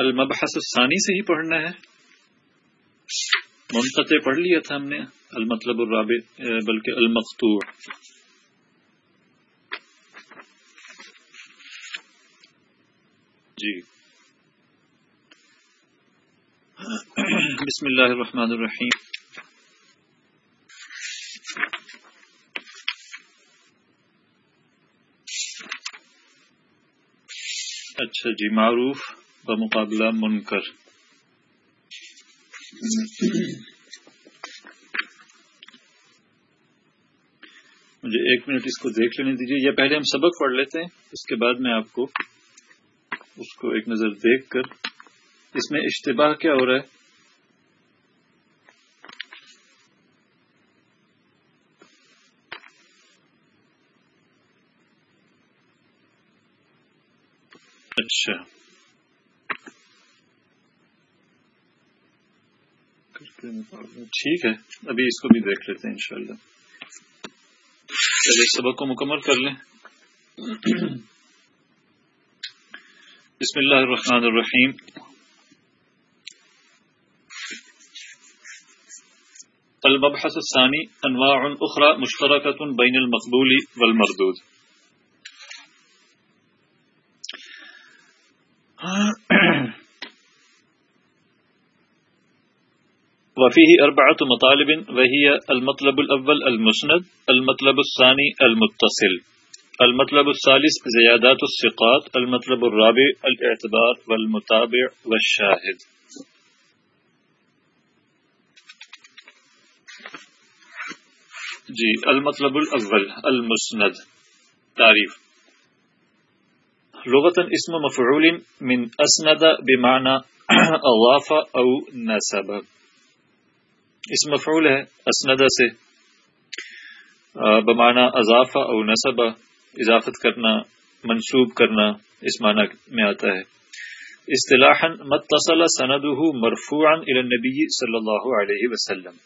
المبحث الثانی سے ہی پڑھنا ہے۔ منقطع پڑھ لیا تھا ہم نے، المطلب الرابع، بلکہ المقتوع جی۔ بسم اللہ الرحمن الرحیم۔ اچھا جی معروف۔ بمقابلہ منکر۔ مجھے ایک منٹ اس کو دیکھ لینے دیجیے یا پہلے ہم سبق پڑھ لیتے ہیں، اس کے بعد میں آپ کو اس کو ایک نظر دیکھ کر۔ اس میں اشتباہ کیا ہو رہا ہے؟ اچھا۔ ٹھیک ہے ابھی اس کو بھی دیکھ لیتے ہیں انشاءاللہ چلے سبق کو مکمل کر لیں بسم اللہ الرحمن الرحیم المبحث الثانی انواع أخرى مشترکۃ بین المقبول والمردود وفيه أربعة مطالب وهي المطلب الأول المسند المطلب الثاني المتصل. المطلب الثالث زيادات الثقات المطلب الرابع الاعتبار والمتابع والشاهد. جی المطلب الأول المسند. تعریف لغتا اسم مفعول من أسند بمعنى أضاف أو نسب. اس مفعول ہے اسندہ سے۔ بمانا اضافہ او نصبہ اضافت کرنا، منسوب کرنا اس معنی میں آتا ہے۔ اصطلاحا متصل سندہ مرفوعا الى النبی صلی اللہ علیہ وسلم۔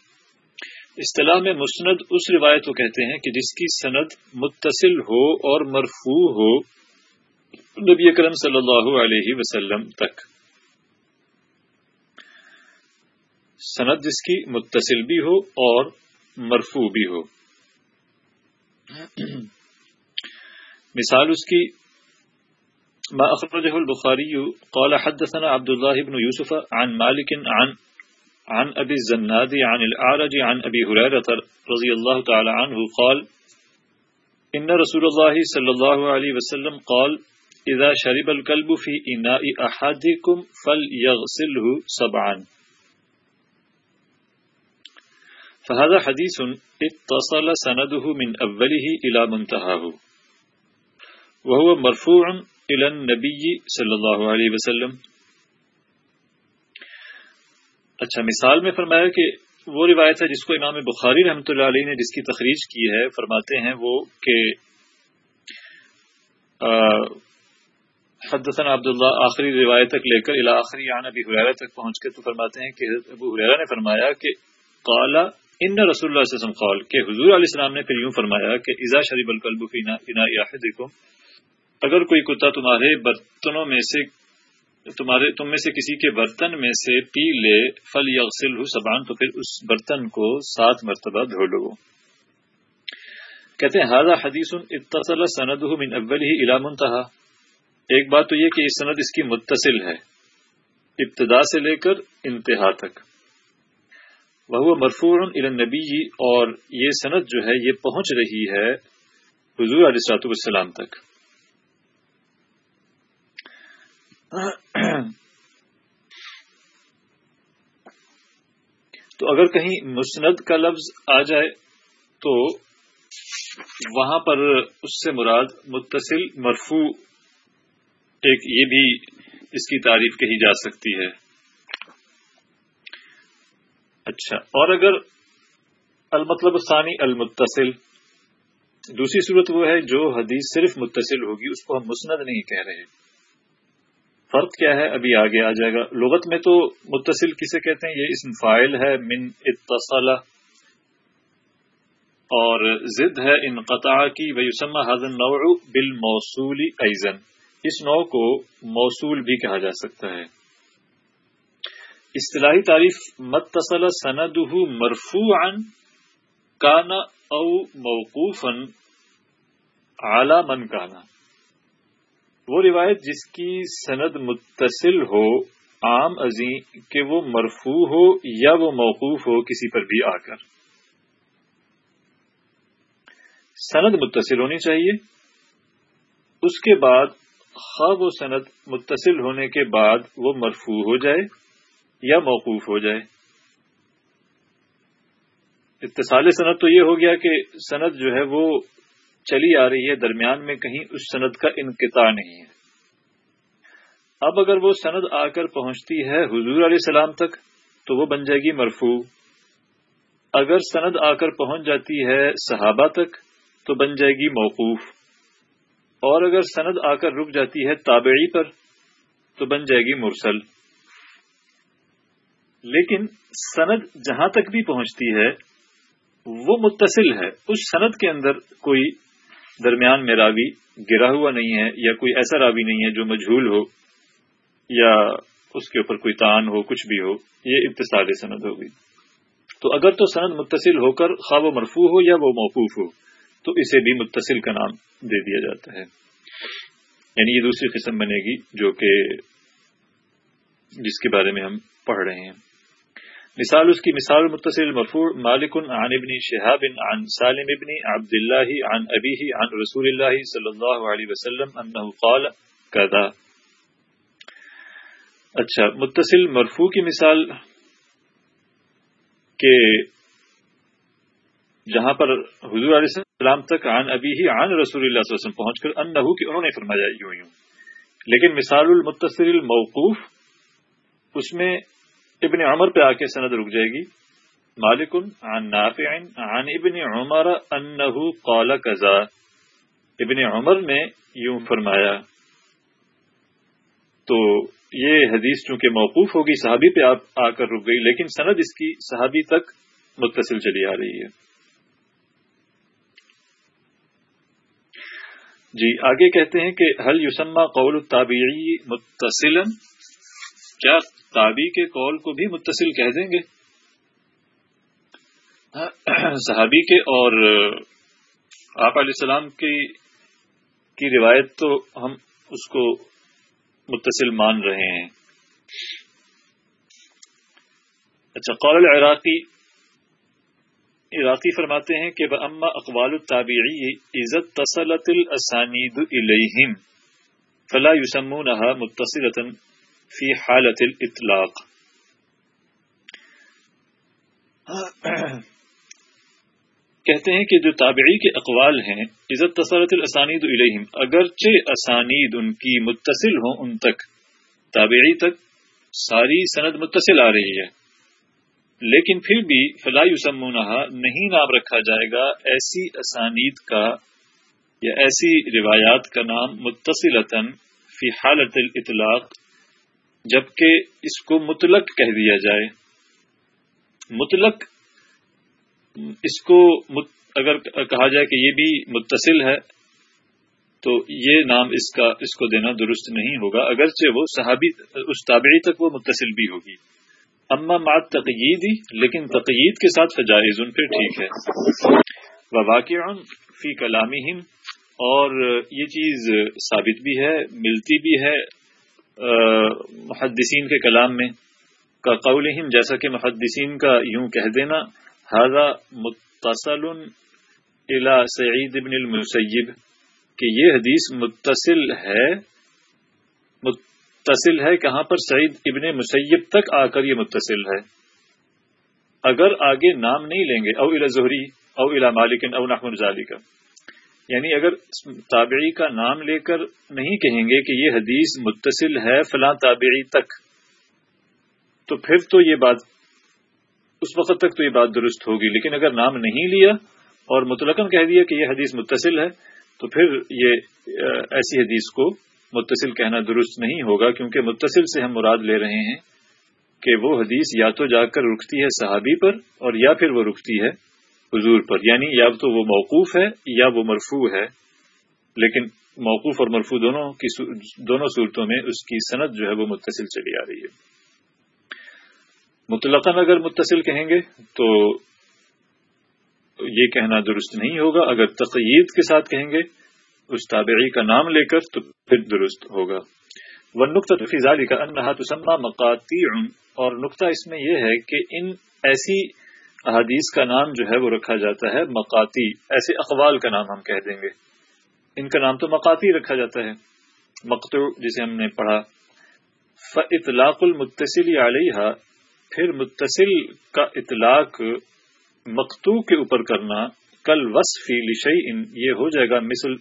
اصطلاح میں مسند اس روایت کو کہتے ہیں کہ جس کی سند متصل ہو اور مرفوع ہو نبی کرم صلی اللہ علیہ وسلم تک۔ سند جس کی متصل بھی ہو اور مرفوع بھی ہو۔ مثال اس کی، ما اخرجه البخاري قال حدثنا عبد الله بن يوسف عن مالك عن عن ابي الزناد عن الاعرج عن ابي هريره رضي الله تعالى عنه قال، ان رسول الله صلى الله عليه وسلم قال، اذا شرب الكلب في اناء احدكم فليغسله سبعا. فهذا حديث اتصل سنده من أوله إلى منتهاه. وهو مرفوع إلى النبي صلى الله عليه وسلم. اچھا مثال میں فرمایا کہ وہ روایت ہے جس کو امام بخاری رحمۃ اللہ علیہ نے جس کی تخریج کی ہے، فرماتے ہیں وہ کہ حدثنا عبداللہ، آخری روایت تک لے کر الا آخری عن ابی حریرہ تک پہنچ کے تو فرماتے ہیں کہ ابو حریرہ نے فرمایا کہ قالا ان رسول اللہ علیہ وسلم قال کہ حضور علیہ السلام نے پھر یوں فرمایا کہ ازا شریب القلب فینا دیکھو اگر کوئی کتا تمہارے برتنوں میں سے تمہارے تم میں سے کسی کے برتن میں سے پی لے فل یغسل سبان تو پھر اس برتن کو سات مرتبہ دھو لو۔ کہتے ہیں حاضہ حدیث اتصل سند من اول ہی علام ایک بات تو یہ کہ یہ سند اس کی متصل ہے، ابتدا سے لے کر انتہا تک۔ وہ مرفوع النبی اور یہ صنعت جو ہے یہ پہنچ رہی ہے حضور علیہ السلاط والسلام تک۔ تو اگر کہیں مسند کا لفظ آ جائے تو وہاں پر اس سے مراد متصل مرفوع ایک یہ بھی اس کی تعریف کہی جا سکتی ہے۔ اچھا اور اگر المطلب ثانی المتصل، دوسری صورت وہ ہے جو حدیث صرف متصل ہوگی، اس کو ہم مسند نہیں کہہ رہے فرق کیا ہے؟ ابھی آگے آ جائے گا۔ لغت میں تو متصل کسے کہتے ہیں؟ یہ اسم فائل ہے، من اتصل، اور ضد ہے، ان قطع کی ویسما حضن نوع بال موصول ایزن اس نو کو موصول بھی کہا جا سکتا ہے۔ اصطلاحی تعریف متصل سند مرفوعا کانا او موقوفا اعلی من کانا وہ روایت جس کی سند متصل ہو، عام ازیں کہ وہ مرفوع ہو یا وہ موقوف ہو، کسی پر بھی آ کر. سند متصل ہونی چاہیے۔ اس کے بعد خواب و سند متصل ہونے کے بعد وہ مرفوع ہو جائے۔ یا موقوف ہو جائے۔ اتصال سند تو یہ ہو گیا کہ سند جو ہے وہ چلی آ رہی ہے، درمیان میں کہیں اس سند کا انقطاع نہیں ہے۔ اب اگر وہ سند آ کر پہنچتی ہے حضور علیہ السلام تک، تو وہ بن جائے گی مرفو اگر سند آ کر پہنچ جاتی ہے صحابہ تک، تو بن جائے گی موقوف۔ اور اگر سند آ کر رک جاتی ہے تابعی پر، تو بن جائے گی مرسل۔ لیکن سند جہاں تک بھی پہنچتی ہے، وہ متصل ہے۔ اس سند کے اندر کوئی درمیان میں راوی گرا ہوا نہیں ہے یا کوئی ایسا راوی نہیں ہے جو مجھول ہو یا اس کے اوپر کوئی تان ہو، کچھ بھی ہو، یہ اتصال سند ہوگی تو اگر تو سند متصل ہو کر خواب و مرفوع ہو یا وہ موقوف ہو، تو اسے بھی متصل کا نام دے دیا جاتا ہے۔ یعنی یہ دوسری قسم بنے گی جو کہ جس کے بارے میں ہم پڑھ رہے ہیں۔ مثال اس کی مثال متصل مرفوع، مالک عن ابن شہاب عن سالم ابن عبد اللہ عن ابیہ عن رسول اللہ صلی اللہ علیہ وسلم انہو قال کذا۔ اچھا متصل مرفو کی مثال کہ جہاں پر حضور علیہ السلام تک عن ابھی عن رسول اللہ صلی اللہ علیہ وسلم پہنچ کر ان کہ انہوں نے فرمایا یوں یوں۔ لیکن مثال المتصل الموقوف، اس میں ابن عمر پہ آ کے سند رک جائے گی۔ مالک عن نافع عن ابن عمر انہو قال کذا۔ ابن عمر نے یوں فرمایا، تو یہ حدیث چونکہ موقوف ہوگی، صحابی پہ آپ آ کر رک گئی، لیکن سند اس کی صحابی تک متصل چلی آ رہی ہے۔ جی آگے کہتے ہیں کہ حل یوسما قول الطابعی متصل کیا تابی کے قول کو بھی متصل کہہ دیں گے؟ صحابی کے اور آپ علیہ السلام کی روایت تو ہم اس کو متصل مان رہے ہیں۔ اچھا قول العراقی، عراقی فرماتے ہیں کہ اما اقوال التابعی عزت تسلط الاسانید الیہم فلا یسمونها متصلتا فی حالت الاطلاق۔ کہتے ہیں کہ جو تابعی کے اقوال ہیں عزت تسرت الاسانید الیہم، اگرچہ اسانید ان کی متصل ہوں ان تک، تابعی تک ساری سند متصل آ رہی ہے۔ لیکن پھر بھی فلاح یسمونہا، نہیں نام رکھا جائے گا ایسی اسانید کا یا ایسی روایات کا نام متصل فی حالت الاطلاق جبکہ اس کو مطلق کہہ دیا جائے۔ مطلق، اس کو اگر کہا جائے کہ یہ بھی متصل ہے، تو یہ نام اس کا، اس کو دینا درست نہیں ہوگا، اگرچہ وہ صحابی، اس تابعی تک وہ متصل بھی ہوگی۔ اما مات تقیید ہی لیکن تقیید کے ساتھ فجائز، ان پہ ٹھیک ہے۔ وہ واقع فی کلامی اور یہ چیز ثابت بھی ہے، ملتی بھی ہے محدثین کے کلام میں کا قول جیسا کہ محدثین کا یوں کہہ دینا هذا متصل الى سعید ابن المسیب. کہ یہ حدیث متصل ہے متصل ہے کہاں پر سعید ابن مسیب تک آ کر یہ متصل ہے؟ اگر آگے نام نہیں لیں گے، او الا ظہری او الا مالکن، او نحمن ذالی کا یعنی اگر تابعی کا نام لے کر نہیں کہیں گے کہ یہ حدیث متصل ہے فلاں تابعی تک، تو پھر تو یہ بات، اس وقت تک تو یہ بات درست ہوگی۔ لیکن اگر نام نہیں لیا اور متلقن کہہ دیا کہ یہ حدیث متصل ہے، تو پھر یہ ایسی حدیث کو متصل کہنا درست نہیں ہوگا، کیونکہ متصل سے ہم مراد لے رہے ہیں کہ وہ حدیث یا تو جا کر رکتی ہے صحابی پر اور یا پھر وہ رکتی ہے حضور پر یعنی یا تو وہ موقوف ہے یا وہ مرفوع ہے، لیکن موقوف اور مرفوع دونوں کی دونوں صورتوں میں اس کی صنعت جو ہے وہ متصل چلی آ رہی ہے۔ مطلق اگر متصل کہیں گے تو یہ کہنا درست نہیں ہوگا۔ اگر تقید کے ساتھ کہیں گے اس تابعی کا نام لے کر تو پھر درست ہوگا۔ وہ نقطہ فضالی کا انہا تسمہ مقاتی اور نقطہ اس میں یہ ہے کہ ان ایسی احادیث کا نام جو ہے وہ رکھا جاتا ہے مقاتی، ایسے اقوال کا نام ہم کہہ دیں گے۔ ان کا نام تو مقاتی رکھا جاتا ہے۔ مقتو جسے ہم نے پڑھا۔ اطلاق المتصل علیہ پھر متصل کا اطلاق مقتو کے اوپر کرنا۔ کل وصفی لشئی ان یہ ہو جائے گا مثل۔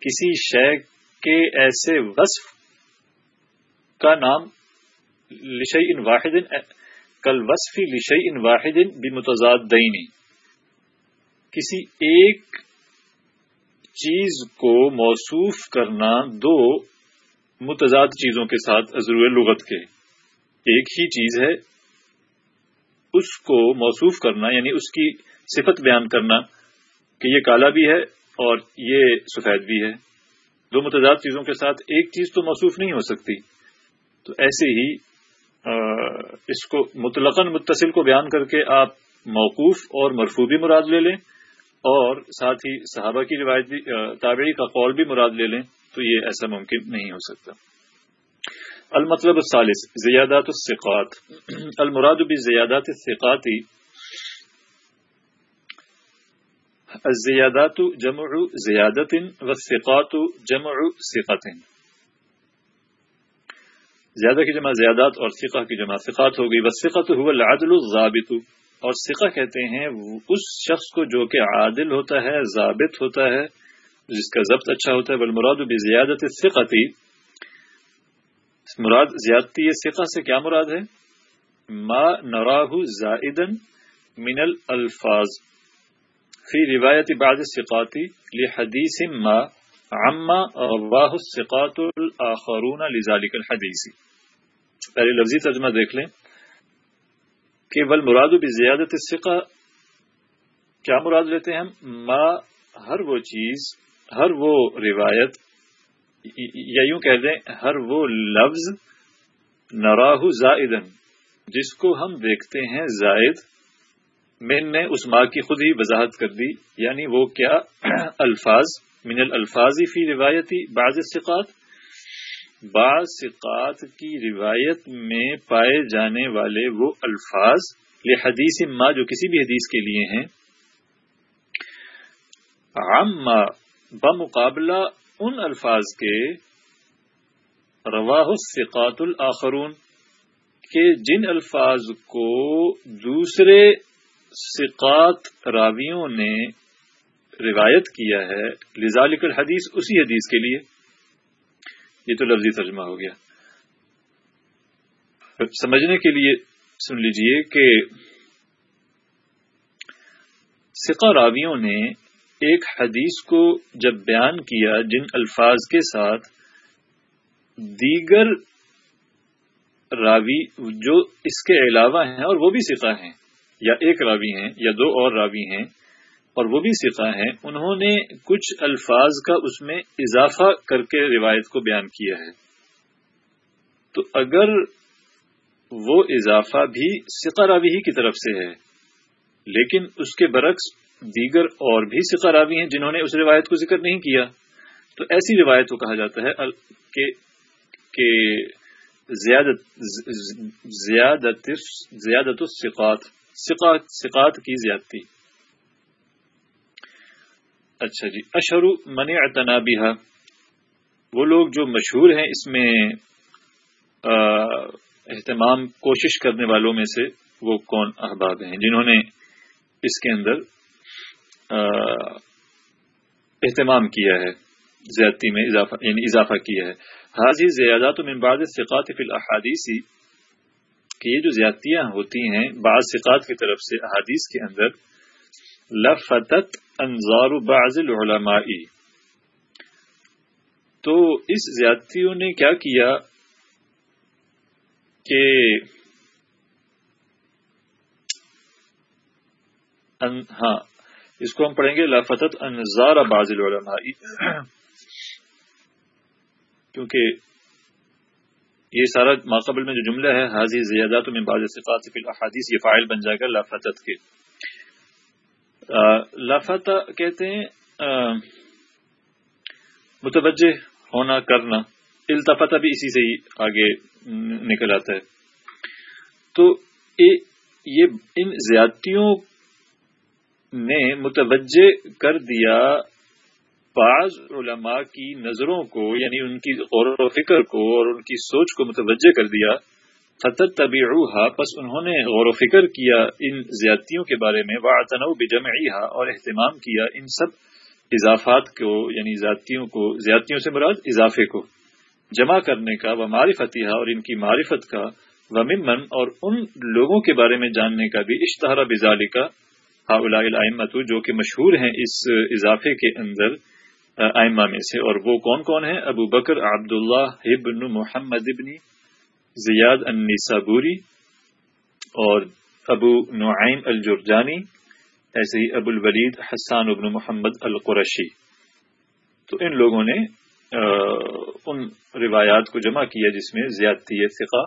کسی شے کے ایسے وصف کا نام۔ لشئی ان واحد۔ کل وصفی لشئی ان واحد بھی متضاد دینی کسی ایک چیز کو موصوف کرنا دو متضاد چیزوں کے ساتھ ضرور لغت کے. ایک ہی چیز ہے، اس کو موصوف کرنا یعنی اس کی صفت بیان کرنا کہ یہ کالا بھی ہے اور یہ سفید بھی ہے. دو متضاد چیزوں کے ساتھ ایک چیز تو موصوف نہیں ہو سکتی. تو ایسے ہی اس کو مطلقاً متصل کو بیان کر کے آپ موقوف اور مرفوع بھی مراد لے لیں اور ساتھ ہی صحابہ کی روایت بھی تابعی کا قول بھی مراد لے لیں تو یہ ایسا ممکن نہیں ہو سکتا۔ المطلب الثالث، زیادات الثقات۔ المراد بزیادات الثقات الزیادات جمع زیادت والثقات جمع ثقت زیادہ کی جمع زیادات اور ثقہ کی جمع ثقات ہوگی والثقت هو العدل الضابط۔ اور ثقہ کہتے ہیں اس شخص کو جو کہ عادل ہوتا ہے، ضابط ہوتا ہے، جس کا ضبط اچھا ہوتا ہے۔ بالمراد بھی زیادت ثقتی مراد زیادتی ثقہ سے کیا مراد ہے؟ ما نراہ زائدن من الفاظ فی روایت بعض ثقاتی لحدیث ما عما رواہ الثقات الاخرون لذالک الحدیث پہلے لفظی ترجمہ دیکھ لیں کہ بل مراد بھی زیادت ثقہ کیا مراد لیتے ہیں؟ ہم ما ہر وہ چیز، ہر وہ روایت، یا یوں کہہ دیں، ہر وہ لفظ نراہ زائدن جس کو ہم دیکھتے ہیں زائد من نے اس ماں کی خود ہی وضاحت کر دی یعنی وہ کیا؟ الفاظ۔ من الفاظی فی روایتی، بعض سقات بعض سقات کی روایت میں پائے جانے والے وہ الفاظ یہ حدیث ماں جو کسی بھی حدیث کے لیے ہیں۔ عام بمقابلہ ان الفاظ کے، رواہ الثقات الاخرون، کہ جن الفاظ کو دوسرے ثقات راویوں نے روایت کیا ہے، لذالک الحدیث اسی حدیث کے لیے۔ یہ تو لفظی ترجمہ ہو گیا۔ سمجھنے کے لیے سن لیجیے کہ سقا راویوں نے ایک حدیث کو جب بیان کیا جن الفاظ کے ساتھ، دیگر راوی جو اس کے علاوہ ہیں اور وہ بھی سکھا ہیں، یا ایک راوی ہیں یا دو اور راوی ہیں اور وہ بھی سکھا ہیں، انہوں نے کچھ الفاظ کا اس میں اضافہ کر کے روایت کو بیان کیا ہے۔ تو اگر وہ اضافہ بھی سکا راوی ہی کی طرف سے ہے، لیکن اس کے برعکس دیگر اور بھی راوی ہیں جنہوں نے اس روایت کو ذکر نہیں کیا، تو ایسی روایت کو کہا جاتا ہے کہ کہ زیادت زیادت زیادت السقات کی زیادتی۔ اچھا جی اشرو من اعتنابیہ وہ لوگ جو مشہور ہیں اس میں اہتمام، کوشش کرنے والوں میں سے وہ کون احباب ہیں؟ جنہوں نے اس کے اندر اہتمام کیا ہے، زیادتی میں اضافہ یعنی اضافہ کیا ہے۔ حاضی زیادات من بعض ثقات فی الاحادیثی کہ یہ جو زیادتیاں ہوتی ہیں، بعض ثقات کی طرف سے احادیث کے اندر، لفتت انظار بعض العلماء۔ تو اس زیادتیوں نے کیا کیا کہ ہاں اس کو ہم پڑھیں گے لافتت انزار باز العلماء۔ کیونکہ یہ سارا ماقبل میں جو جملہ ہے حاضی زیادات میں بعض فی الحادیث یہ فائل بن جائے گا لافتت کے۔ لافتہ کہتے ہیں متوجہ ہونا کرنا التفتہ بھی اسی سے ہی آگے نکل آتا ہے۔ تو یہ ان زیادتیوں نے متوجہ کر دیا بعض علماء کی نظروں کو یعنی ان کی غور و فکر کو اور ان کی سوچ کو متوجہ کر دیا۔ فتح طبی پس انہوں نے غور و فکر کیا ان زیادتیوں کے بارے میں واطن بجمعیہ اور اہتمام کیا ان سب اضافات کو یعنی زیادتیوں کو، زیادتیوں سے مراد اضافے کو، جمع کرنے کا وہ معرفتہ اور ان کی معرفت کا و ممن اور ان لوگوں کے بارے میں جاننے کا بھی اشتہارہ بزالی کا ہاؤلامت جو کہ مشہور ہیں اس اضافے کے اندر، آئمہ میں سے، اور وہ کون کون ہیں؟ ابو بکر، عبداللہ ابن محمد ابن زیاد النسابوری اور ابو نعیم الجرجانی، ایسے ہی ابو الولید حسان ابن محمد القرشی تو ان لوگوں نے ان روایات کو جمع کیا جس میں زیادتی فقہ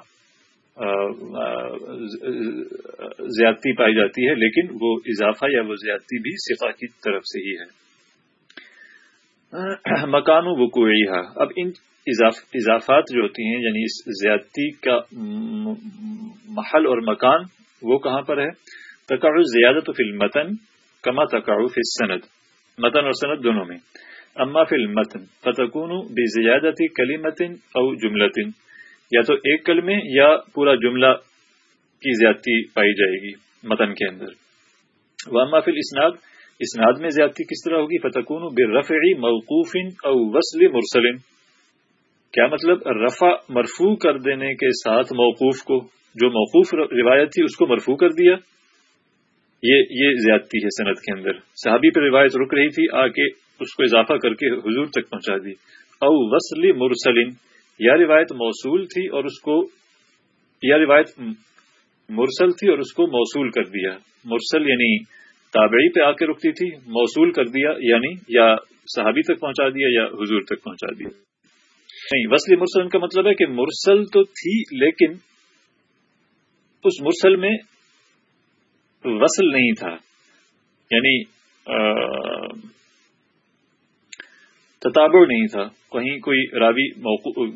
زیادتی پائی جاتی ہے، لیکن وہ اضافہ یا وہ زیادتی بھی سفا کی طرف سے ہی ہے۔ مکان و وقوعیہ اب ان اضافات جو ہوتی ہیں یعنی اس زیادتی کا محل اور مکان، وہ کہاں پر ہے؟ تقاع زیادت فی المتن کما تقاع فی السند۔ متن اور سند دونوں میں۔ اما فی المتن فتکون بے زیادتی کلی متن او جملتن۔ یا تو ایک کلمے یا پورا جملہ کی زیادتی پائی جائے گی متن کے اندر۔ واما فل اسناد اسناد میں زیادتی کس طرح ہوگی؟ فتقون بے موقوف او وسل مرسلم کیا مطلب؟ رفع مرفو کر دینے کے ساتھ موقوف کو. جو موقوف روایت تھی اس کو مرفو کر دیا. یہ یہ زیادتی ہے صنعت کے اندر. صحابی پہ روایت رک رہی تھی آ کے اس کو اضافہ کر کے حضور تک پہنچا دی. او وسلی مرسلم یا روایت موصول تھی اور اس کو، یا روایت مرسل تھی اور اس کو موصول کر دیا. مرسل یعنی تابعی پہ آ کے رکتی تھی، موصول کر دیا یعنی یا صحابی تک پہنچا دیا یا حضور تک پہنچا دیا۔ نہیں، وصل مرسل کا مطلب ہے کہ مرسل تو تھی، لیکن اس مرسل میں وصل نہیں تھا۔ یعنی تتابع نہیں تھا۔ کہیں کوئی راوی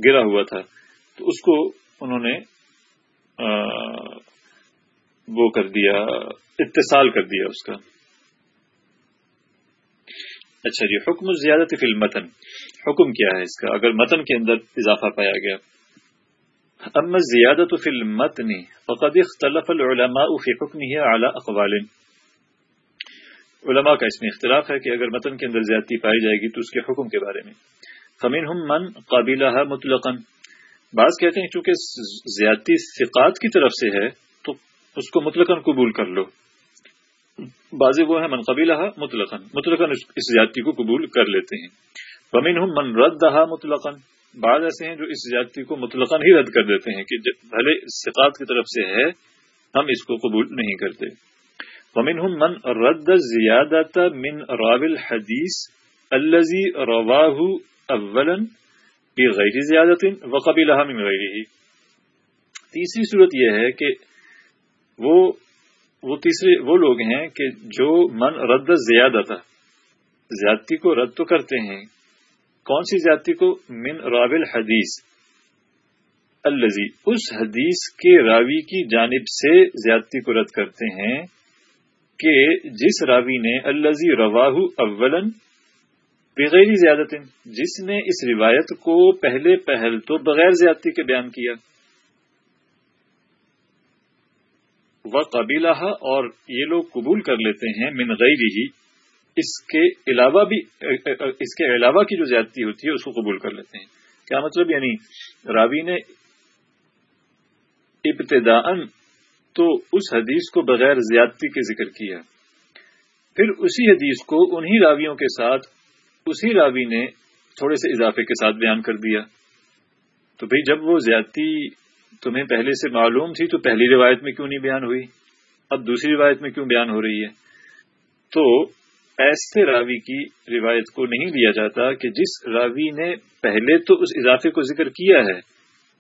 گرا ہوا تھا۔ تو اس کو انہوں نے وہ کر دیا، اتصال کر دیا اس کا۔ اچھا جی حکم زیادت فی المتن۔ حکم کیا ہے اس کا؟ اگر متن کے اندر اضافہ پایا گیا۔ اما زیادت فی المتن، فقد اختلف العلماء فی حکمه على اقوال۔ علماء کا اس میں اختلاف ہے کہ اگر متن کے اندر زیادتی پائی جائے گی تو اس کے حکم کے بارے میں۔ فمین ہم من قابلہ مطلقاً۔ بعض کہتے ہیں چونکہ زیادتی ثقات کی طرف سے ہے اس کو مطلقاً قبول کر لو۔ بعض وہ ہے من قبیلہ مطلقاً۔ مطلقاً اس زیادتی کو قبول کر لیتے ہیں۔ فمین ہم من رد دہا مطلقاً۔ بعض ایسے ہیں جو اس زیادتی کو مطلقاً ہی رد کر دیتے ہیں کہ بھلے ثقات کی طرف سے ہے، ہم اس کو قبول نہیں کرتے۔ ومنهم من رد زیادت من راو الحدیث الذي رواه اولا بغیر زیادت وقبلها من غیره۔ تیسری صورت یہ ہے کہ وہ وہ تیسرے، وہ لوگ ہیں کہ جو من رد زیادت زیادتی کو رد تو کرتے ہیں۔ کون سی زیادتی کو؟ من راو الحدیث۔ الزی اس حدیث کے راوی کی جانب سے زیادتی کو رد کرتے ہیں کہ جس راوی نے الزی رواہ اولن بغیر زیادت جس نے اس روایت کو پہلے پہل تو بغیر زیادتی کے بیان کیا۔ وہ قبیلہ اور یہ لوگ قبول کر لیتے ہیں من غیر ہی اس کے علاوہ بھی، اس کے علاوہ کی جو زیادتی ہوتی ہے، اس کو قبول کر لیتے ہیں۔ کیا مطلب؟ یعنی راوی نے ابتدا تو اس حدیث کو بغیر زیادتی کے ذکر کیا۔ پھر اسی حدیث کو انہی راویوں کے ساتھ اسی راوی نے تھوڑے سے اضافے کے ساتھ بیان کر دیا۔ تو بھئی جب وہ زیادتی تمہیں پہلے سے معلوم تھی تو پہلی روایت میں کیوں نہیں بیان ہوئی؟ اب دوسری روایت میں کیوں بیان ہو رہی ہے؟ تو ایسے راوی کی روایت کو نہیں لیا جاتا کہ جس راوی نے پہلے تو اس اضافے کو ذکر کیا ہے،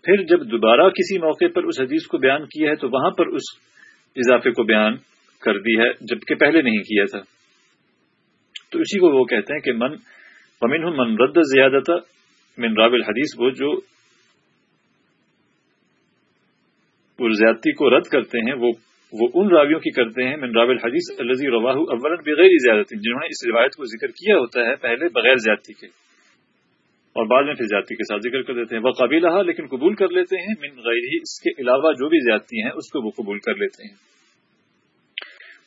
پھر جب دوبارہ کسی موقع پر اس حدیث کو بیان کیا ہے تو وہاں پر اس اضافے کو بیان کر دی ہے جبکہ پہلے نہیں کیا تھا۔ تو اسی کو وہ کہتے ہیں کہ من ومن من رد زیادت من راب الحدیث وہ جو زیادتی کو رد کرتے ہیں، وہ وہ ان راویوں کی کرتے ہیں، من راب الحدیث الزی رواہ اول بغیر زیادتی، جنہوں نے اس روایت کو ذکر کیا ہوتا ہے پہلے بغیر زیادتی کے۔ اور بعد میں پھر زیادتی کے ساتھ ذکر کر دیتے ہیں۔ وہ قبیل لیکن قبول کر لیتے ہیں، من غیر ہی اس کے علاوہ جو بھی زیادتی ہیں، اس کو وہ قبول کر لیتے ہیں۔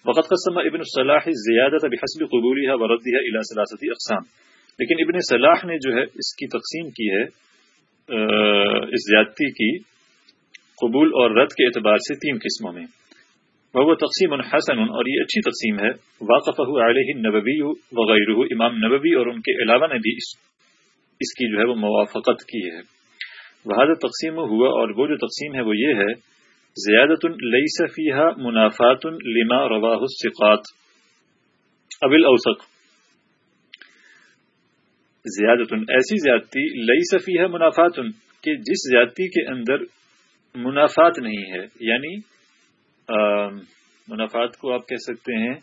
وقت قسم ابن الصلاح زیادت بحسب قبولیہ وردیہ الى ثلاثتی اقسام۔ لیکن ابن صلاح نے جو ہے اس کی تقسیم کی ہے اس زیادتی کی۔ قبول اور رد کے اعتبار سے تین قسموں میں۔ وہ تقسیم حسن اور یہ اچھی تقسیم ہے۔ واقف علیہ نبوی وغیرہ، امام نبوی اور ان کے علاوہ نے بھی اس اس کی جو ہے وہ موافقت کی ہے۔ وہ تقسیم ہوا اور وہ جو تقسیم ہے وہ یہ ہے، زیادت لیس فیہا منافات لما رواہ الثقات۔ ابل اوسق زیادت ایسی زیادتی لیس فیہا منافات، کہ جس زیادتی کے اندر منافات نہیں ہے۔ یعنی منافات کو آپ کہہ سکتے ہیں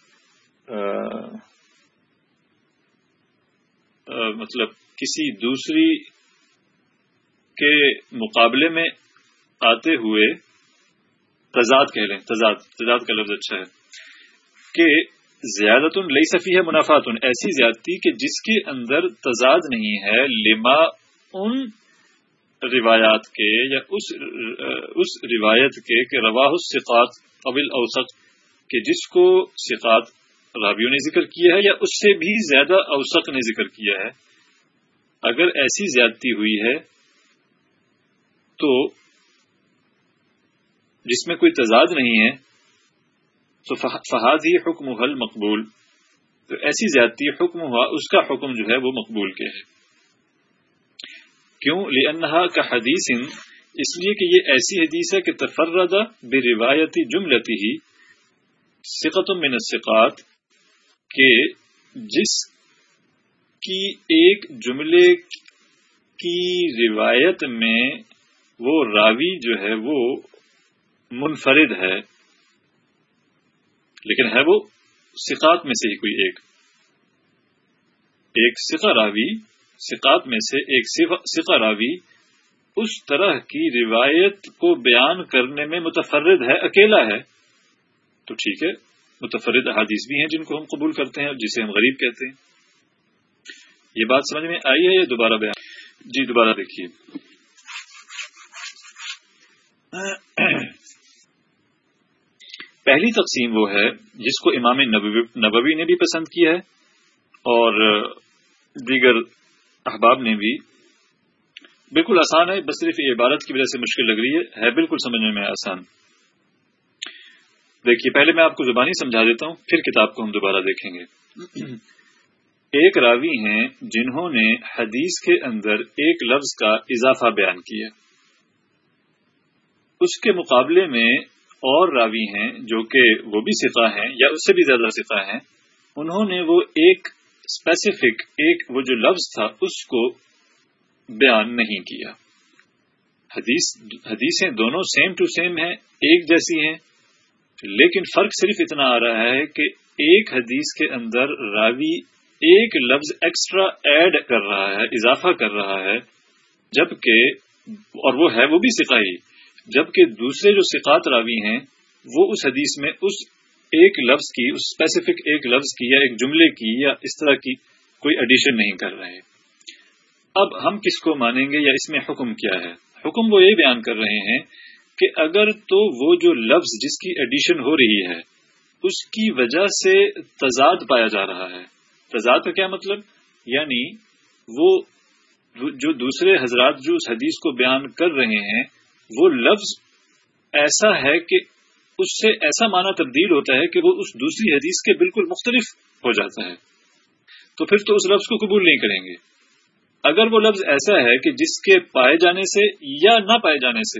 مطلب کسی دوسری کے مقابلے میں آتے ہوئے تضاد کہہ لیں۔ تضاد تضاد کا لفظ اچھا ہے۔ کہ زیادت لئی صفی ہے منافعات ایسی زیادتی کہ جس کے اندر تضاد نہیں ہے، لما ان روایات کے یا اس اس روایت کے کہ رواہ السقات قبل اوسط کہ جس کو سقات رابیوں نے ذکر کیا ہے یا اس سے بھی زیادہ اوسق نے ذکر کیا ہے، اگر ایسی زیادتی ہوئی ہے تو جس میں کوئی تضاد نہیں ہے، تو فہاد ہی حکم حل مقبول۔ تو ایسی زیادتی حکم ہوا، اس کا حکم جو ہے وہ مقبول کے ہے۔ کیوں؟ لنحا کا حدیث اس لیے کہ یہ ایسی حدیث ہے کہ تفردہ بے روایتی جملتی ہی سقت من السقات کہ جس کی ایک جملے کی روایت میں وہ راوی جو ہے وہ منفرد ہے، لیکن ہے وہ سکاط میں سے ہی کوئی ایک۔ ایک سکا راوی سکاط میں سے ایک سکا راوی اس طرح کی روایت کو بیان کرنے میں متفرد ہے، اکیلا ہے۔ تو ٹھیک ہے، متفرد احادیث بھی ہیں جن کو ہم قبول کرتے ہیں اور جسے ہم غریب کہتے ہیں۔ یہ بات سمجھ میں آئی ہے یا دوبارہ بیان؟ جی دوبارہ دیکھیے۔ پہلی تقسیم وہ ہے جس کو امام نبوی نے بھی پسند کیا ہے اور دیگر احباب نے بھی بالکل آسان ہے، بس صرف یہ عبارت کی وجہ سے مشکل لگ رہی ہے۔ ہے بالکل سمجھنے میں آسان۔ دیکھیے، پہلے میں آپ کو زبانی سمجھا دیتا ہوں، پھر کتاب کو ہم دوبارہ دیکھیں گے۔ ایک راوی ہیں جنہوں نے حدیث کے اندر ایک لفظ کا اضافہ بیان کیا۔ اس کے مقابلے میں اور راوی ہیں جو کہ وہ بھی سفا ہیں یا اس سے بھی زیادہ سفا ہیں، انہوں نے وہ ایک اسپیسیفک ایک وہ جو لفظ تھا، اس کو بیان نہیں کیا۔ حدیث، حدیثیں دونوں سیم ٹو سیم ہیں، ایک جیسی ہیں، لیکن فرق صرف اتنا آ رہا ہے کہ ایک حدیث کے اندر راوی ایک لفظ ایکسٹرا ایڈ کر رہا ہے، اضافہ کر رہا ہے، جبکہ، اور وہ ہے، وہ بھی سکھائی جبکہ دوسرے جو سکھات راوی ہیں، وہ اس حدیث میں، اس ایک لفظ کی، اس اسپیسیفک ایک لفظ کی یا ایک جملے کی یا اس طرح کی کوئی ایڈیشن نہیں کر رہے اب ہم کس کو مانیں گے یا اس میں حکم کیا ہے؟ حکم وہ یہ بیان کر رہے ہیں کہ اگر تو وہ جو لفظ جس کی ایڈیشن ہو رہی ہے، اس کی وجہ سے تضاد پایا جا رہا ہے۔ تضاد کا کیا مطلب؟ یعنی وہ جو دوسرے حضرات جو اس حدیث کو بیان کر رہے ہیں، وہ لفظ ایسا ہے کہ اس سے ایسا معنی تبدیل ہوتا ہے کہ وہ اس دوسری حدیث کے بالکل مختلف ہو جاتا ہے۔ تو پھر تو اس لفظ کو قبول نہیں کریں گے۔ اگر وہ لفظ ایسا ہے کہ جس کے پائے جانے سے یا نہ پائے جانے سے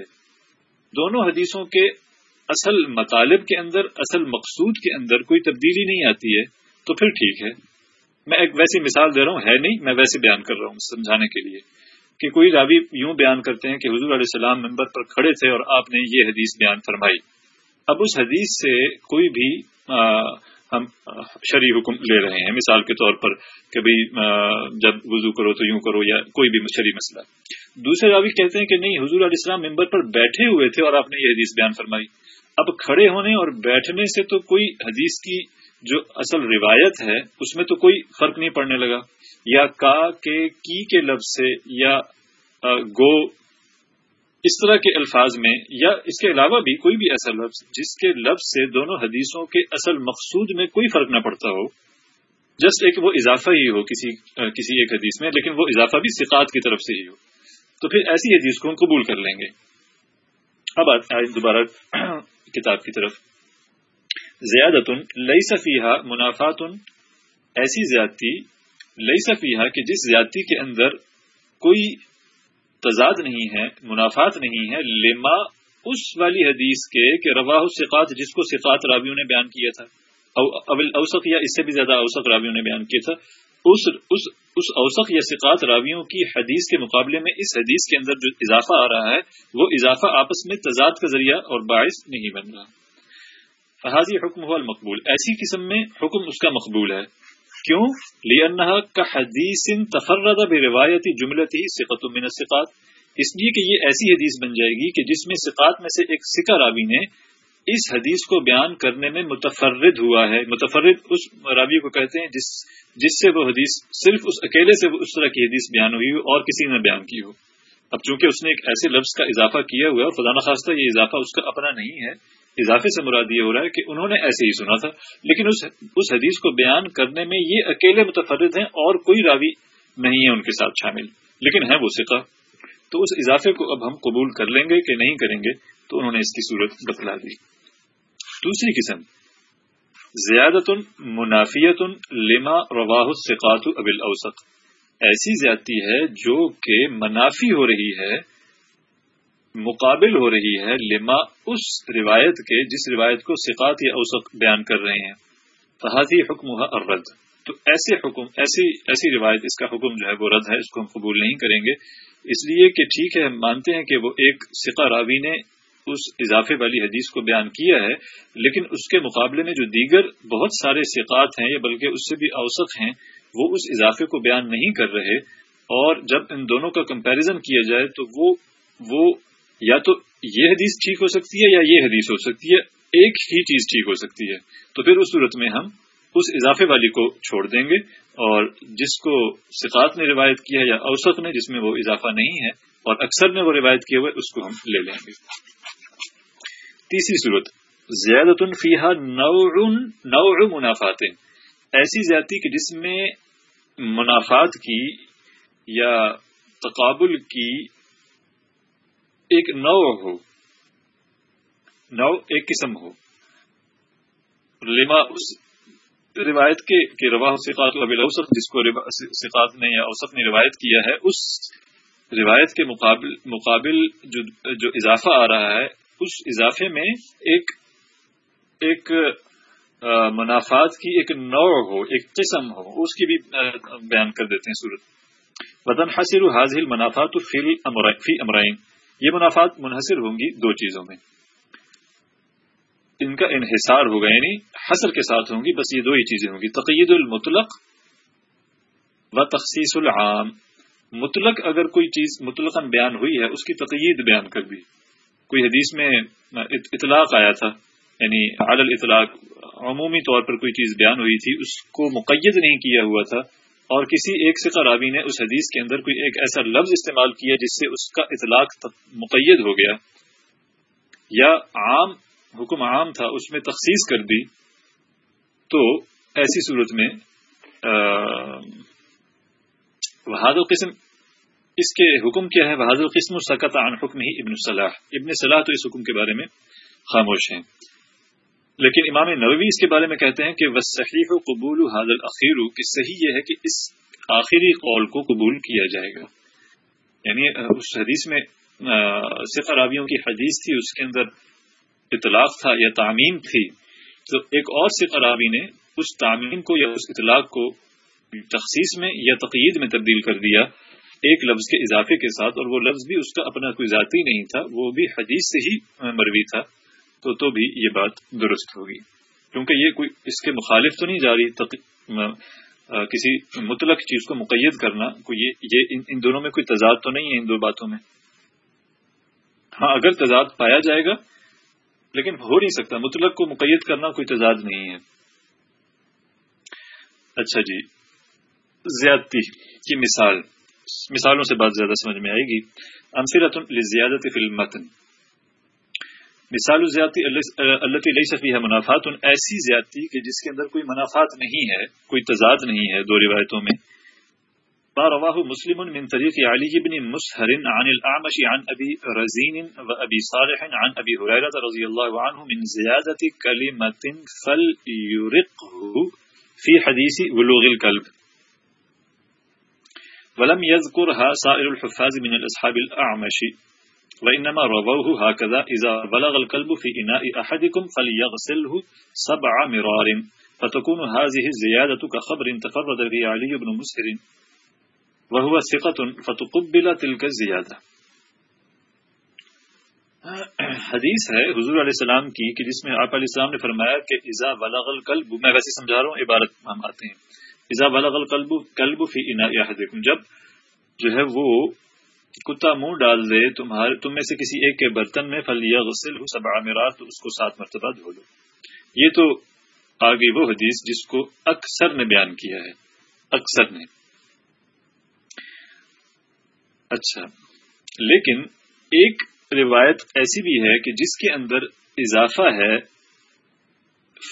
دونوں حدیثوں کے اصل مطالب کے اندر، اصل مقصود کے اندر کوئی تبدیلی نہیں آتی ہے، تو پھر ٹھیک ہے۔ میں ایک ویسی مثال دے رہا ہوں، ہے نہیں، میں ویسے بیان کر رہا ہوں سمجھانے کے لیے کہ کوئی راوی یوں بیان کرتے ہیں کہ حضور علیہ السلام ممبر پر کھڑے تھے اور آپ نے یہ حدیث بیان فرمائی۔ اب اس حدیث سے کوئی بھی ہم شرعی حکم لے رہے ہیں۔ مثال کے طور پر کہ بھائی جب وضو کرو تو یوں کرو یا کوئی بھی شرعی مسئلہ۔ دوسرے راوی کہتے ہیں کہ نہیں، حضور علیہ السلام ممبر پر بیٹھے ہوئے تھے اور آپ نے یہ حدیث بیان فرمائی۔ اب کھڑے ہونے اور بیٹھنے سے تو کوئی حدیث کی جو اصل روایت ہے، اس میں تو کوئی فرق نہیں پڑنے لگا۔ یا کا کے، کی کے لفظ سے، یا گو اس طرح کے الفاظ میں یا اس کے علاوہ بھی کوئی بھی ایسا لفظ جس کے لفظ سے دونوں حدیثوں کے اصل مقصود میں کوئی فرق نہ پڑتا ہو، جسٹ ایک وہ اضافہ ہی ہو کسی کسی ایک حدیث میں، لیکن وہ اضافہ بھی سکاط کی طرف سے ہی ہو۔ تو پھر ایسی حدیث کو ہم قبول کر لیں گے۔ اب آئے دوبارہ کتاب کی طرف۔ زیادت لئی صفیحہ منافعات ایسی زیادتی لئی صفیحہ کہ جس زیادتی کے اندر کوئی تضاد نہیں ہے منافعات نہیں ہے، لما اس والی حدیث کے کہ رواہ سقات جس کو سقات راویوں نے بیان کیا تھا اول اوسق یا اس سے بھی زیادہ اوسق راویوں نے بیان کیا تھا، اس اس اس اوسق یا سقات راویوں کی حدیث کے مقابلے میں اس حدیث کے اندر جو اضافہ آ رہا ہے، وہ اضافہ آپس میں تضاد کا ذریعہ اور باعث نہیں بن رہا۔ فہذی حکم ہوا المقبول۔ ایسی قسم میں حکم اس کا مقبول ہے۔ کیوں؟ لینہا کا حدیث تفرد بے روایتی جملتی سقت من السقات اس لیے کہ یہ ایسی حدیث بن جائے گی کہ جس میں سقات میں سے ایک سکہ راوی نے اس حدیث کو بیان کرنے میں متفرد ہوا ہے۔ متفرد اس راوی کو کہتے ہیں جس جس سے وہ حدیث، صرف اس، اکیلے سے اس طرح کی حدیث بیان ہوئی ہو اور کسی نے بیان کی ہو۔ اب چونکہ اس نے ایک ایسے لفظ کا اضافہ کیا ہوا ہے خدا نخواستہ یہ اضافہ اس کا اپنا نہیں ہے اضافے سے مراد یہ ہو رہا ہے کہ انہوں نے ایسے ہی سنا تھا، لیکن اس اس حدیث کو بیان کرنے میں یہ اکیلے متفرد ہیں اور کوئی راوی نہیں ہے ان کے ساتھ شامل۔ لیکن ہے وہ سکھا تو اس اضافے کو اب ہم قبول کر لیں گے کہ نہیں کریں گے، تو انہوں نے اس کی صورت بتلا دی۔ دوسری قسم زیادت منافیت لما رواہ سقات ابل اوسط ایسی زیادتی ہے جو کہ منافی ہو رہی ہے مقابل ہو رہی ہے لما اس روایت کے، جس روایت کو سقات یا اوسط بیان کر رہے ہیں۔ فہذی حکم اور رد تو ایسے حکم، ایسی ایسی روایت، اس کا حکم جو ہے وہ رد ہے، اس کو ہم قبول نہیں کریں گے۔ اس لیے کہ ٹھیک ہے، ہم مانتے ہیں کہ وہ ایک سقہ راوی نے اس اضافے والی حدیث کو بیان کیا ہے، لیکن اس کے مقابلے میں جو دیگر بہت سارے سقات ہیں یا بلکہ اس سے بھی اوسط ہیں، وہ اس اضافے کو بیان نہیں کر رہے۔ اور جب ان دونوں کا کمپیرزن کیا جائے تو وہ وہ یا تو یہ حدیث ٹھیک ہو سکتی ہے یا یہ حدیث ہو سکتی ہے، ایک ہی چیز ٹھیک ہو سکتی ہے۔ تو پھر اس صورت میں ہم اس اضافے والی کو چھوڑ دیں گے اور جس کو سقات نے روایت کیا یا اوسط نے، جس میں وہ اضافہ نہیں ہے اور اکثر میں وہ روایت کیے ہوئے، اس کو ہم لے لیں گے۔ تیسری صورت زیادت الفیحہ نوع نوع منافعات ایسی زیادتی کہ جس میں منافعات کی یا تقابل کی ایک نو ہو۔ نو ایک قسم ہو۔ لما اس روایت کے کہ روا سقات ابل اوسط، جس کو سقات نے یا اوسط نے روایت کیا ہے، اس روایت کے مقابل مقابل جو جو اضافہ آ رہا ہے، اس اضافے میں ایک ایک منافعات کی ایک نو ہو، ایک قسم ہو۔ اس کی بھی بیان کر دیتے ہیں صورت وطن حاصل حاضل منافعات فی امرائن یہ منافعات منحصر ہوں گی دو چیزوں میں۔ ان کا انحصار ہوگا یعنی حسر کے ساتھ ہوں گی، بس یہ دو ہی چیزیں ہوں گی۔ تقید المطلق و تخصیص العام۔ مطلق اگر کوئی چیز مطلق بیان ہوئی ہے، اس کی تقید بیان کر دی۔ کوئی حدیث میں اطلاق آیا تھا یعنی عدل اطلاق عمومی طور پر کوئی چیز بیان ہوئی تھی، اس کو مقید نہیں کیا ہوا تھا۔ اور کسی ایک سے راوی نے اس حدیث کے اندر کوئی ایک ایسا لفظ استعمال کیا جس سے اس کا اطلاق مقید ہو گیا۔ یا عام حکم عام تھا، اس میں تخصیص کر دی۔ تو ایسی صورت میں بہاد القسم اس کے حکم کیا ہے؟ بہاد القسم سکت عن حکم ہی ابن صلاح۔ ابن صلاح تو اس حکم کے بارے میں خاموش ہیں۔ لیکن امام نووی اس کے بارے میں کہتے ہیں کہ وہ قبول حاضل اخیر کہ صحیح یہ ہے کہ اس آخری قول کو قبول کیا جائے گا۔ یعنی اس حدیث میں راویوں کی حدیث تھی، اس کے اندر اطلاق تھا یا تعمیم تھی۔ تو ایک اور راوی نے اس تعمیم کو یا اس اطلاق کو تخصیص میں یا تقید میں تبدیل کر دیا ایک لفظ کے اضافے کے ساتھ، اور وہ لفظ بھی اس کا اپنا کوئی ذاتی نہیں تھا، وہ بھی حدیث سے ہی مروی تھا۔ تو تو بھی یہ بات درست ہوگی۔ کیونکہ یہ کوئی اس کے مخالف تو نہیں جا رہی تق... کسی مطلق چیز کو مقید کرنا، کوئی یہ ان دونوں میں کوئی تضاد تو نہیں ہے ان دو باتوں میں؟ ہاں اگر تضاد پایا جائے گا، لیکن ہو نہیں سکتا، مطلق کو مقید کرنا کوئی تضاد نہیں ہے۔ اچھا جی زیادتی کی مثال، مثالوں سے بات زیادہ سمجھ میں آئے گی۔ امسرت زیادت فلم مثال زیادتی علیہ صفی ہے منافعات ایسی زیادتی کہ جس کے اندر کوئی منافعات نہیں ہے کوئی تضاد نہیں ہے دو روایتوں میں۔ رواه مسلم من طريق علي بن مسهر عن الأعمش عن أبي رزين وأبي صالح عن أبي هريرة رضي الله عنه من زيادة كلمة فليرقه في حديث بلوغ الكلب ولم يذكرها سائر الحفاظ من الأصحاب الأعمش۔ وإنما رووه هكذا إذا بلغ الكلب في إناء أحدكم فليغسله سبع مرار فتكون هذه الزيادة كخبر تفرد به علي بن مسهر. وهو ثقة فتقبل تلك الزيادة. حدیث ہے حضور علیہ السلام کی کہ جس میں آپ علیہ السلام نے فرمایا کہ اذا بلغ القلب، میں ویسے سمجھا رہا ہوں، عبارت ہم آتے ہیں. اذا بلغ القلب، قلب فی اناء احدکم جب جو ہے وہ کتا منہ ڈال دے، تمہارے تم میں سے کسی ایک کے برتن میں فل یا غسل ہو سب عامرات تو اس کو سات مرتبہ دھو لو۔ یہ تو آگے وہ حدیث جس کو اکثر نے بیان کیا ہے۔ اکثر نے۔ اچھا۔ لیکن ایک روایت ایسی بھی ہے کہ جس کے اندر اضافہ ہے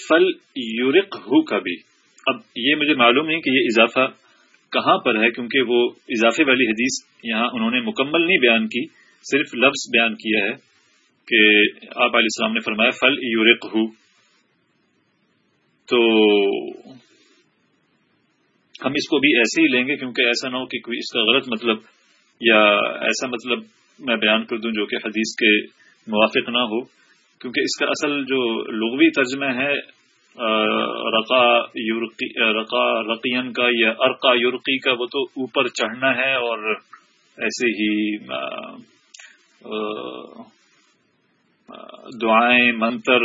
فل یورق ہو کا بھی اب یہ مجھے معلوم نہیں کہ یہ اضافہ کہاں پر ہے کیونکہ وہ اضافے والی حدیث یہاں انہوں نے مکمل نہیں بیان کی، صرف لفظ بیان کیا ہے کہ آپ علیہ السلام نے فرمایا، فل یورق ہو تو ہم اس کو بھی ایسے ہی لیں گے کیونکہ ایسا نہ ہو کہ کوئی اس کا غلط مطلب یا ایسا مطلب میں بیان کر دوں جو کہ حدیث کے موافق نہ ہو، کیونکہ اس کا اصل جو لغوی ترجمہ ہے رقا یورقی رقا رقین کا یا ارقا یورقی کا وہ تو اوپر چڑھنا ہے اور ایسے ہی دعائیں، منتر،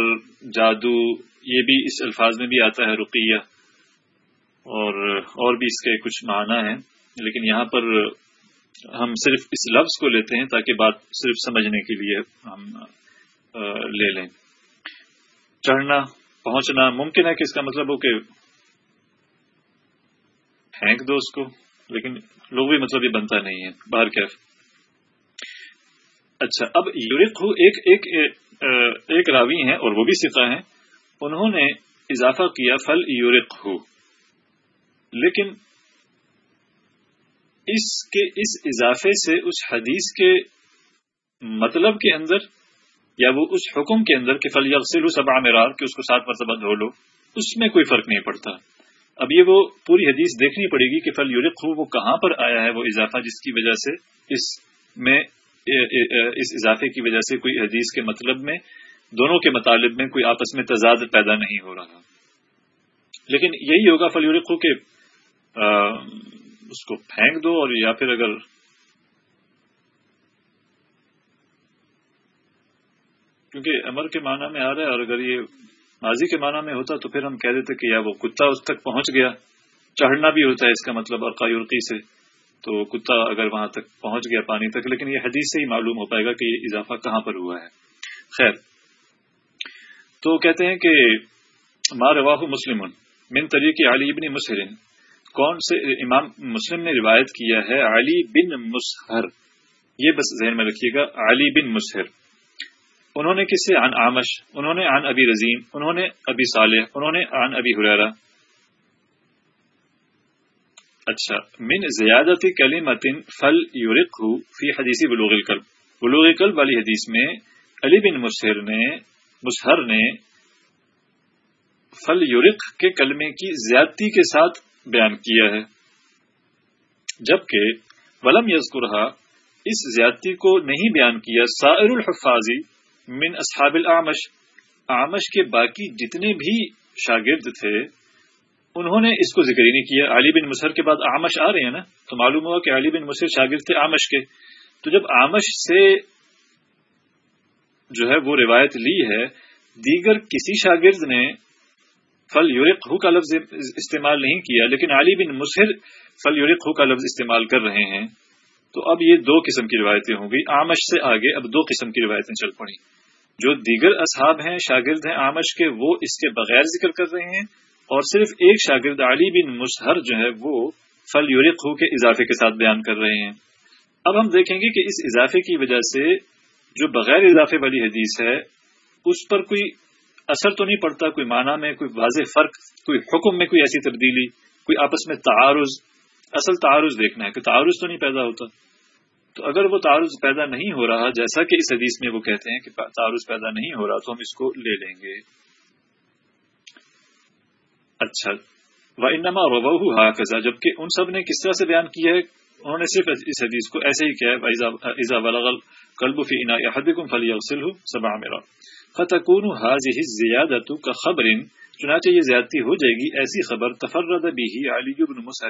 جادو، یہ بھی اس الفاظ میں بھی آتا ہے رقیہ اور اور بھی اس کے کچھ معنی ہیں، لیکن یہاں پر ہم صرف اس لفظ کو لیتے ہیں تاکہ بات صرف سمجھنے کے لیے ہم لے لیں۔ چڑھنا پہنچنا ممکن ہے کہ اس کا مطلب ہو کہ پھینک دو اس کو، لیکن لوگ بھی مطلب یہ بنتا نہیں ہے، باہر کیف۔ اچھا اب یورک ہو ایک ایک ایک راوی ہیں اور وہ بھی سکھا ہیں۔ انہوں نے اضافہ کیا فل یورک ہو لیکن اس کے، اس اضافے سے اس حدیث کے مطلب کے اندر یا وہ اس حکم کے اندر کہ فل یغسل سب عامرار کہ اس کو سات مرتبہ دھو لو، اس میں کوئی فرق نہیں پڑتا۔ اب یہ وہ پوری حدیث دیکھنی پڑے گی کہ فل یورق وہ کہاں پر آیا ہے وہ اضافہ جس کی وجہ سے اس میں اس اضافے کی وجہ سے کوئی حدیث کے مطلب میں، دونوں کے مطالب میں کوئی آپس میں تضاد پیدا نہیں ہو رہا۔ لیکن یہی ہوگا فل یورق کہ اس کو پھینک دو اور یا پھر اگر کیونکہ امر کے معنی میں آ رہا ہے اور اگر یہ ماضی کے معنی میں ہوتا تو پھر ہم کہہ دیتے کہ یا وہ کتا اس تک پہنچ گیا، چڑھنا بھی ہوتا ہے اس کا مطلب اور قایورقی سے، تو کتا اگر وہاں تک پہنچ گیا پانی تک، لیکن یہ حدیث سے ہی معلوم ہو پائے گا کہ یہ اضافہ کہاں پر ہوا ہے۔ خیر، تو کہتے ہیں کہ مار واہ مسلم من طریق علی بن مسہرن کون سے امام مسلم نے روایت کیا ہے علی بن مسہر؟ یہ بس ذہن میں رکھیے گا، علی بن مسہر۔ انہوں نے کس سے؟ عن آمش. انہوں نے عن ابی رضیم انہوں نے ابی صالح. انہوں نے عن ابی حریرا اچھا. من زیادتی کلی متن فل یورق فی حدیثی بلوغ القلب. بلوغ القلب والی حدیث میں علی بن مسہر نے مسہر نے فل یورق کے کلمے کی زیادتی کے ساتھ بیان کیا ہے۔ جبکہ ولم یزکرہا اس زیادتی کو نہیں بیان کیا، سائر الحفاظی من اصحاب العمش آمش کے باقی جتنے بھی شاگرد تھے، انہوں نے اس کو ذکر ہی نہیں کیا۔ علی بن مصر کے بعد آمش آ رہے ہیں نا، تو معلوم ہوا کہ علی بن مصر شاگرد تھے آمش کے۔ تو جب آمش سے جو ہے وہ روایت لی ہے، دیگر کسی شاگرد نے فل یورق ہو کا لفظ استعمال نہیں کیا، لیکن علی بن مصر فل یورق ہو کا لفظ استعمال کر رہے ہیں۔ تو اب یہ دو قسم کی روایتیں ہوں گی۔ آمش سے آگے اب دو قسم کی روایتیں چل پڑی جو دیگر اصحاب ہیں، شاگرد ہیں آمش کے، وہ اس کے بغیر ذکر کر رہے ہیں۔ اور صرف ایک شاگرد علی بن مشہر جو ہے، وہ فل یورق ہو کے اضافے کے ساتھ بیان کر رہے ہیں۔ اب ہم دیکھیں گے کہ اس اضافے کی وجہ سے جو بغیر اضافے والی حدیث ہے، اس پر کوئی اثر تو نہیں پڑتا، کوئی معنی میں کوئی واضح فرق، کوئی حکم میں کوئی ایسی تبدیلی، کوئی آپس میں تعارض اصل تعارض دیکھنا ہے کہ تعارض تو نہیں پیدا ہوتا۔ تو اگر وہ تعارض پیدا نہیں ہو رہا، جیسا کہ اس حدیث میں وہ کہتے ہیں کہ تعارض پیدا نہیں ہو رہا، تو ہم اس کو لے لیں گے۔ اچھا۔ وہ انما روبہ حافظ جبکہ ان سب نے کس طرح سے بیان کیا ہے، انہوں نے صرف اس حدیث کو ایسے ہی کیا کلب فی انا احدکم فلیغسلہ سبع مرا فتکون هذه الزیادۃ کخبر چنانچہ یہ زیادتی ہو جائے گی، ایسی خبر تفرد به علی بن مسہر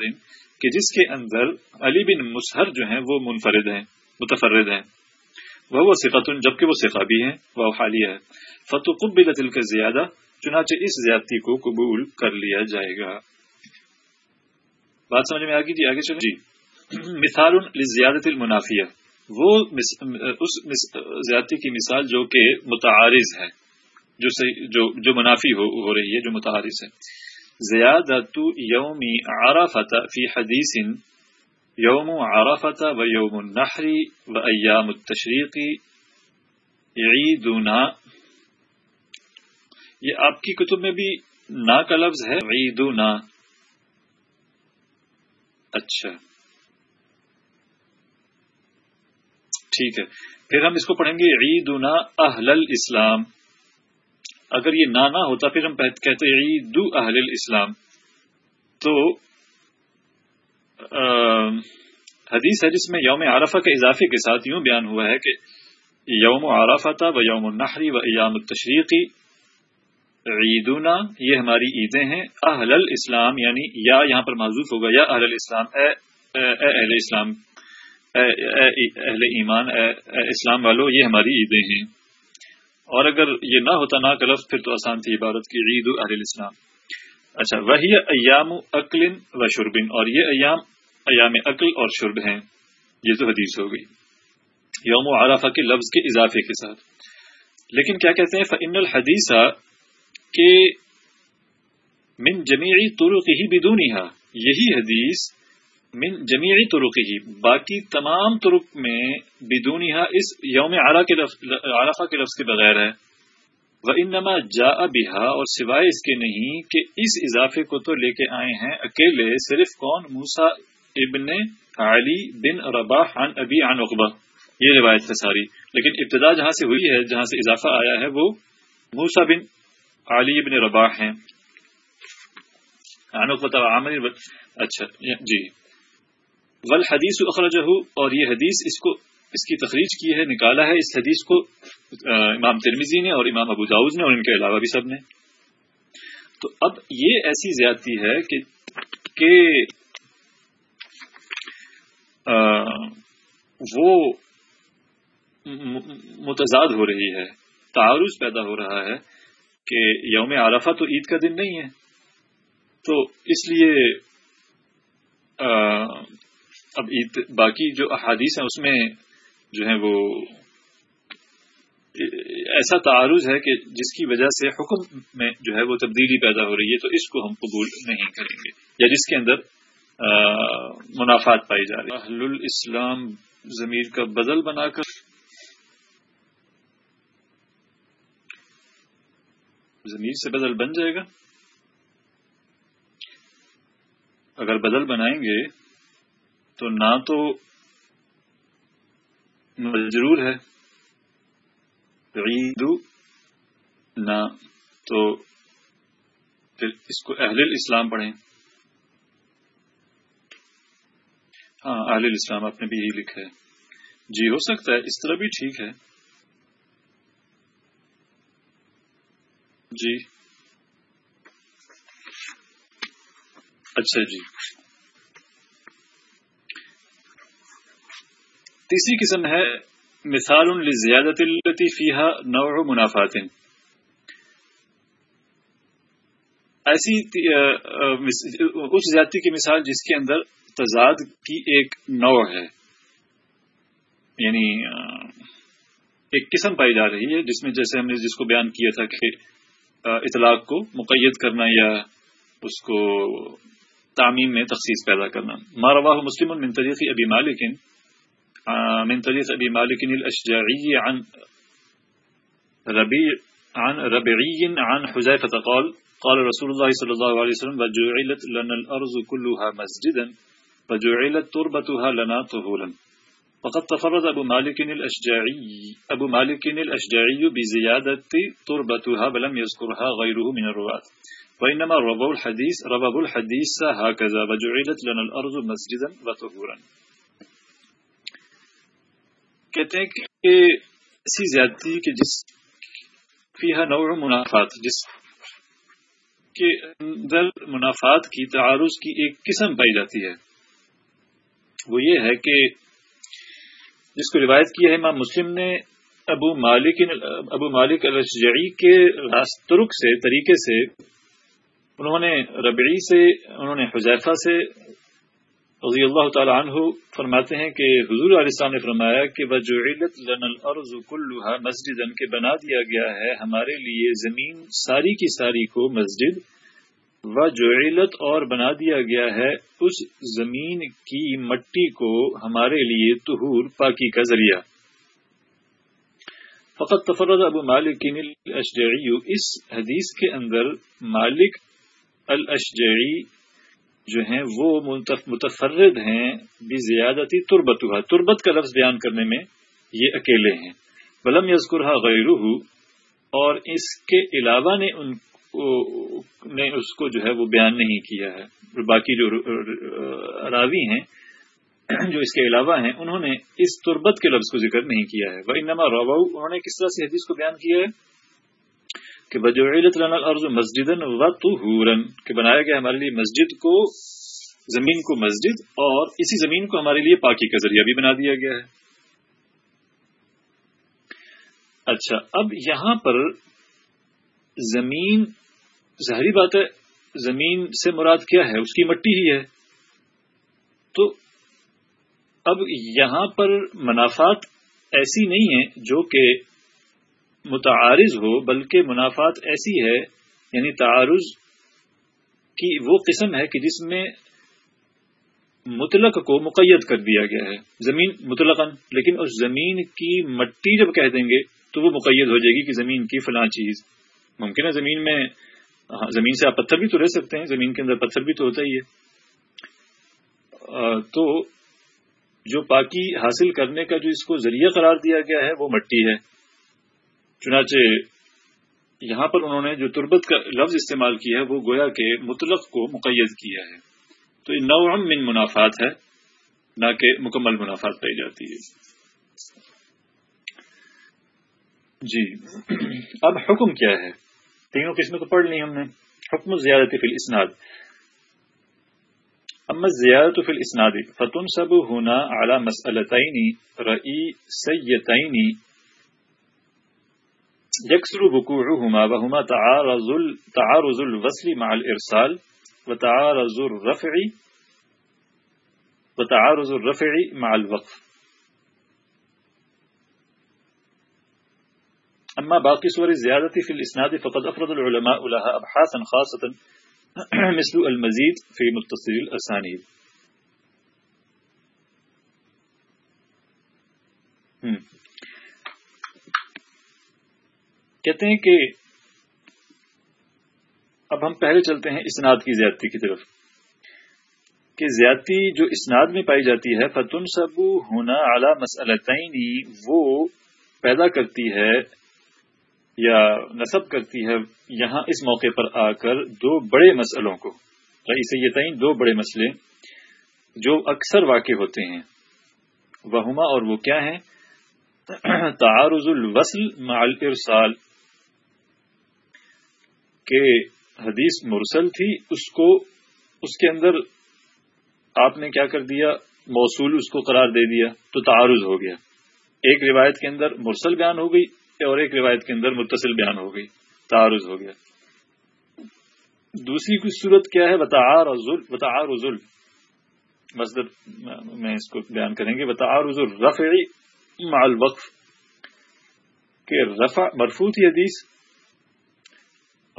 کہ جس کے اندر علی بن مسہر جو ہیں، وہ منفرد ہیں، متفرد ہیں۔ وہ وہ صفت جبکہ وہ صفا بھی ہیں وہ حالیہ ہے۔ فتقبل تلک زیادہ، چنانچہ اس زیادتی کو قبول کر لیا جائے گا۔ بات سمجھ میں آگے جی آگے چلیں۔ جی۔ مثال زیادت المنافیہ۔ وہ اس زیادتی کی مثال جو کہ متعارض ہے۔ جو جو, جو منافی ہو, ہو رہی ہے جو متعارض ہے۔ زیادت یوم عرفت فی حدیث یوم عرفت و یوم النحری و ایام التشریقی عیدنا۔ یہ آپ کی کتب میں بھی نا کا لفظ ہے عیدنا۔ اچھا۔ ٹھیک ہے۔ پھر ہم اس کو پڑھیں گے عید اہل الاسلام۔ اگر یہ نہ نہ ہوتا، پھر ہم کہتے عید اہل الاسلام. تو حدیث ہے جس میں یوم عرفہ کے اضافے کے ساتھ یوں بیان ہوا ہے کہ یوم عرفہ و یوم النحری و ایام التشریقی عیدنا یہ ہماری عیدیں ہیں، اہل الاسلام یعنی یا یہاں پر معذوف ہوگا، یا اہل الاسلام، اے اہل اسلام اہل ایمان اے اسلام والو، یہ ہماری عیدیں ہیں۔ اور اگر یہ نہ ہوتا نہ لفظ پھر تو آسان تھی عبارت کی عید اہل اسلام اچھا وہی ایام اقل و شربن اور یہ ایام ایام عقل اور شرب ہیں۔ یہ تو حدیث ہو گئی۔ یوم و عرفہ کے لفظ کے اضافے کے ساتھ۔ لیکن کیا کہتے ہیں؟ فن الحدیثہ کہ من جمیعی طرق ہی بدونیہ یہی حدیث من جمیعی طرق ہی جی، باقی تمام طرق میں بدونیہ اس یوم عرفہ کے لفظ کے بغیر ہے۔ وہ انما جا بہا اور سوائے اس کے نہیں کہ اس اضافے کو تو لے کے آئے ہیں اکیلے صرف کون؟ موسا ابن علی بن ربا عن ابی عن اقبا یہ روایت ہے ساری۔ لیکن ابتدا جہاں سے ہوئی ہے، جہاں سے اضافہ آیا ہے، وہ موسا بن علی بن ربا ہیں۔ عامر اچھا جی۔ ول حدیث اخرجہ اور یہ حدیث اس کو اس کی تخریج کی ہے، نکالا ہے اس حدیث کو امام ترمیزی نے اور امام ابو داؤز نے اور ان کے علاوہ بھی سب نے۔ تو اب یہ ایسی زیادتی ہے کہ کہ وہ متضاد ہو رہی ہے، تعارض پیدا ہو رہا ہے کہ یوم عرفہ تو عید کا دن نہیں ہے۔ تو اس لیے اب باقی جو احادیث ہیں، اس میں جو ہے وہ ایسا تعارض ہے کہ جس کی وجہ سے حکم میں جو ہے وہ تبدیلی پیدا ہو رہی ہے، تو اس کو ہم قبول نہیں کریں گے، یا جس کے اندر منافعات پائی جا رہی اہل الاسلام ضمیر کا بدل بنا کر ضمیر سے بدل بن جائے گا۔ اگر بدل بنائیں گے تو نہ تو مجرور ہے۔ عید نہ تو پھر اس کو اہل الاسلام پڑھیں۔ ہاں اہل الاسلام آپ نے بھی یہی لکھا ہے۔ جی ہو سکتا ہے، اس طرح بھی ٹھیک ہے۔ جی۔ اچھا جی۔ تیسری قسم ہے، مثال زیادت فیحا نوع منافات۔ ایسی اس زیادتی کی مثال جس کے اندر تضاد کی ایک نوع ہے۔ یعنی ایک قسم پائی جا رہی ہے، جس میں جیسے ہم نے جس کو بیان کیا تھا کہ اطلاق کو مقید کرنا یا اس کو تعمیم میں تخصیص پیدا کرنا۔ مارواہ مسلم من طریق ابی مالک من طريق أبي مالك الأشجاعي عن ربيع عن ربعي عن حذيفة قال قال رسول الله صلى الله عليه وسلم وجعلت لنا الأرض كلها مسجدا وجعلت تربتها لنا طهولا وقد تفرد أبو مالك الأشجاعي أبو مالك الأشجاعي بزيادة تربتها ولم يذكرها غيره من الرواة. وإنما ربوا الحديث ربوا الحديث هكذا وجعلت لنا الأرض مسجدا وطهورا. کہتے ہیں کہ ایسی زیادتی کہ جس فیحا نوع منافعات جس کے اندر منافعات کی، تعارض کی ایک قسم پائی جاتی ہے۔ وہ یہ ہے کہ جس کو روایت کی ہے، امام مسلم نے ابو مالک ابو مالک الشجعی کے راسترک سے، طریقے سے، انہوں نے ربعی سے، انہوں نے حذیفہ سے رضی اللہ تعالی عنہ فرماتے ہیں کہ حضور علیہ السلام نے فرمایا کہ وجعلت لنا الارض كلها مسجدا کے بنا دیا گیا ہے ہمارے لیے زمین ساری کی ساری کو مسجد وجعلت اور بنا دیا گیا ہے اس زمین کی مٹی کو ہمارے لیے طہور پاکی کا ذریعہ۔ فقط تفرد ابو مالک الاشجعی، اس حدیث کے اندر مالک الاشجعی جو ہیں وہ متفرد ہیں بھی زیادتی تربت ہوا تربت کا لفظ بیان کرنے میں یہ اکیلے ہیں۔ بلم یزکرہ غیر اور اس کے علاوہ نے ان نے اس کو جو ہے وہ بیان نہیں کیا ہے۔ باقی جو راوی ہیں، جو اس کے علاوہ ہیں، انہوں نے اس تربت کے لفظ کو ذکر نہیں کیا ہے۔ وہ انما روا انہوں نے کس طرح سے حدیث کو بیان کیا ہے؟ کہ بجوعلت لنا الارض مسجدا وطهورا، کہ بنایا گیا ہمارے لیے مسجد کو، زمین کو مسجد اور اسی زمین کو ہمارے لیے پاکی کا ذریعہ بھی بنا دیا گیا ہے۔ اچھا اب یہاں پر زمین، ظاہری بات ہے، زمین سے مراد کیا ہے؟ اس کی مٹی ہی ہے۔ تو اب یہاں پر منافات ایسی نہیں ہے جو کہ متعارض ہو، بلکہ منافعات ایسی ہے یعنی تعارض کی وہ قسم ہے کہ جس میں مطلق کو مقید کر دیا گیا ہے۔ زمین مطلق لیکن اس زمین کی مٹی جب کہہ دیں گے، تو وہ مقید ہو جائے گی کہ زمین کی فلاں چیز۔ ممکن ہے زمین میں ہاں، زمین سے آپ پتھر بھی تو رہ سکتے ہیں، زمین کے اندر پتھر بھی تو ہوتا ہی ہے۔ تو جو پاکی حاصل کرنے کا جو اس کو ذریعہ قرار دیا گیا ہے، وہ مٹی ہے۔ چنانچہ یہاں پر انہوں نے جو تربت کا لفظ استعمال کیا ہے، وہ گویا کے مطلق کو مقید کیا ہے۔ تو یہ نو من منافعات ہے، نہ کہ مکمل منافعات پائی جاتی ہے۔ جی اب حکم کیا ہے؟ تینوں قسمیں تو پڑھ لی ہم نے۔ حکم زیادت فی الاسناد۔ اما زیادت فی الاسناد فتن سب ہونا اعلی مسلطین رئی سیتین يكسر وقوعهما وهما تعارض تعارض الوصل مع الإرسال وتعارض الرفع وتعارض الرفع مع الوقف. أما باقي صور الزيادة في الإسناد فقد أفرد العلماء لها ابحاثا خاصة مثل المزيد في متصل الأسانيد. کہتے ہیں کہ اب ہم پہلے چلتے ہیں اسناد کی زیادتی کی طرف، کہ زیادتی جو اسناد میں پائی جاتی ہے فتن سبو ہونا اعلی مسلطین وہ پیدا کرتی ہے یا نصب کرتی ہے یہاں اس موقع پر آ کر دو بڑے مسئلوں کو اسے دو بڑے مسئلے جو اکثر واقع ہوتے ہیں۔ وہما اور وہ کیا ہیں؟ تعارض الوصل مع الارسال۔ کہ حدیث مرسل تھی، اس کو، اس کے اندر آپ نے کیا کر دیا؟ موصول اس کو قرار دے دیا، تو تعارض ہو گیا۔ ایک روایت کے اندر مرسل بیان ہو گئی اور ایک روایت کے اندر متصل بیان ہو گئی، تعارض ہو گیا۔ دوسری کچھ صورت کیا ہے؟ بتا رزول مزدور میں اس کو بیان کریں گے۔ بتا رزول رفعی مع الوقف، کہ رفع مرفوع تھی حدیث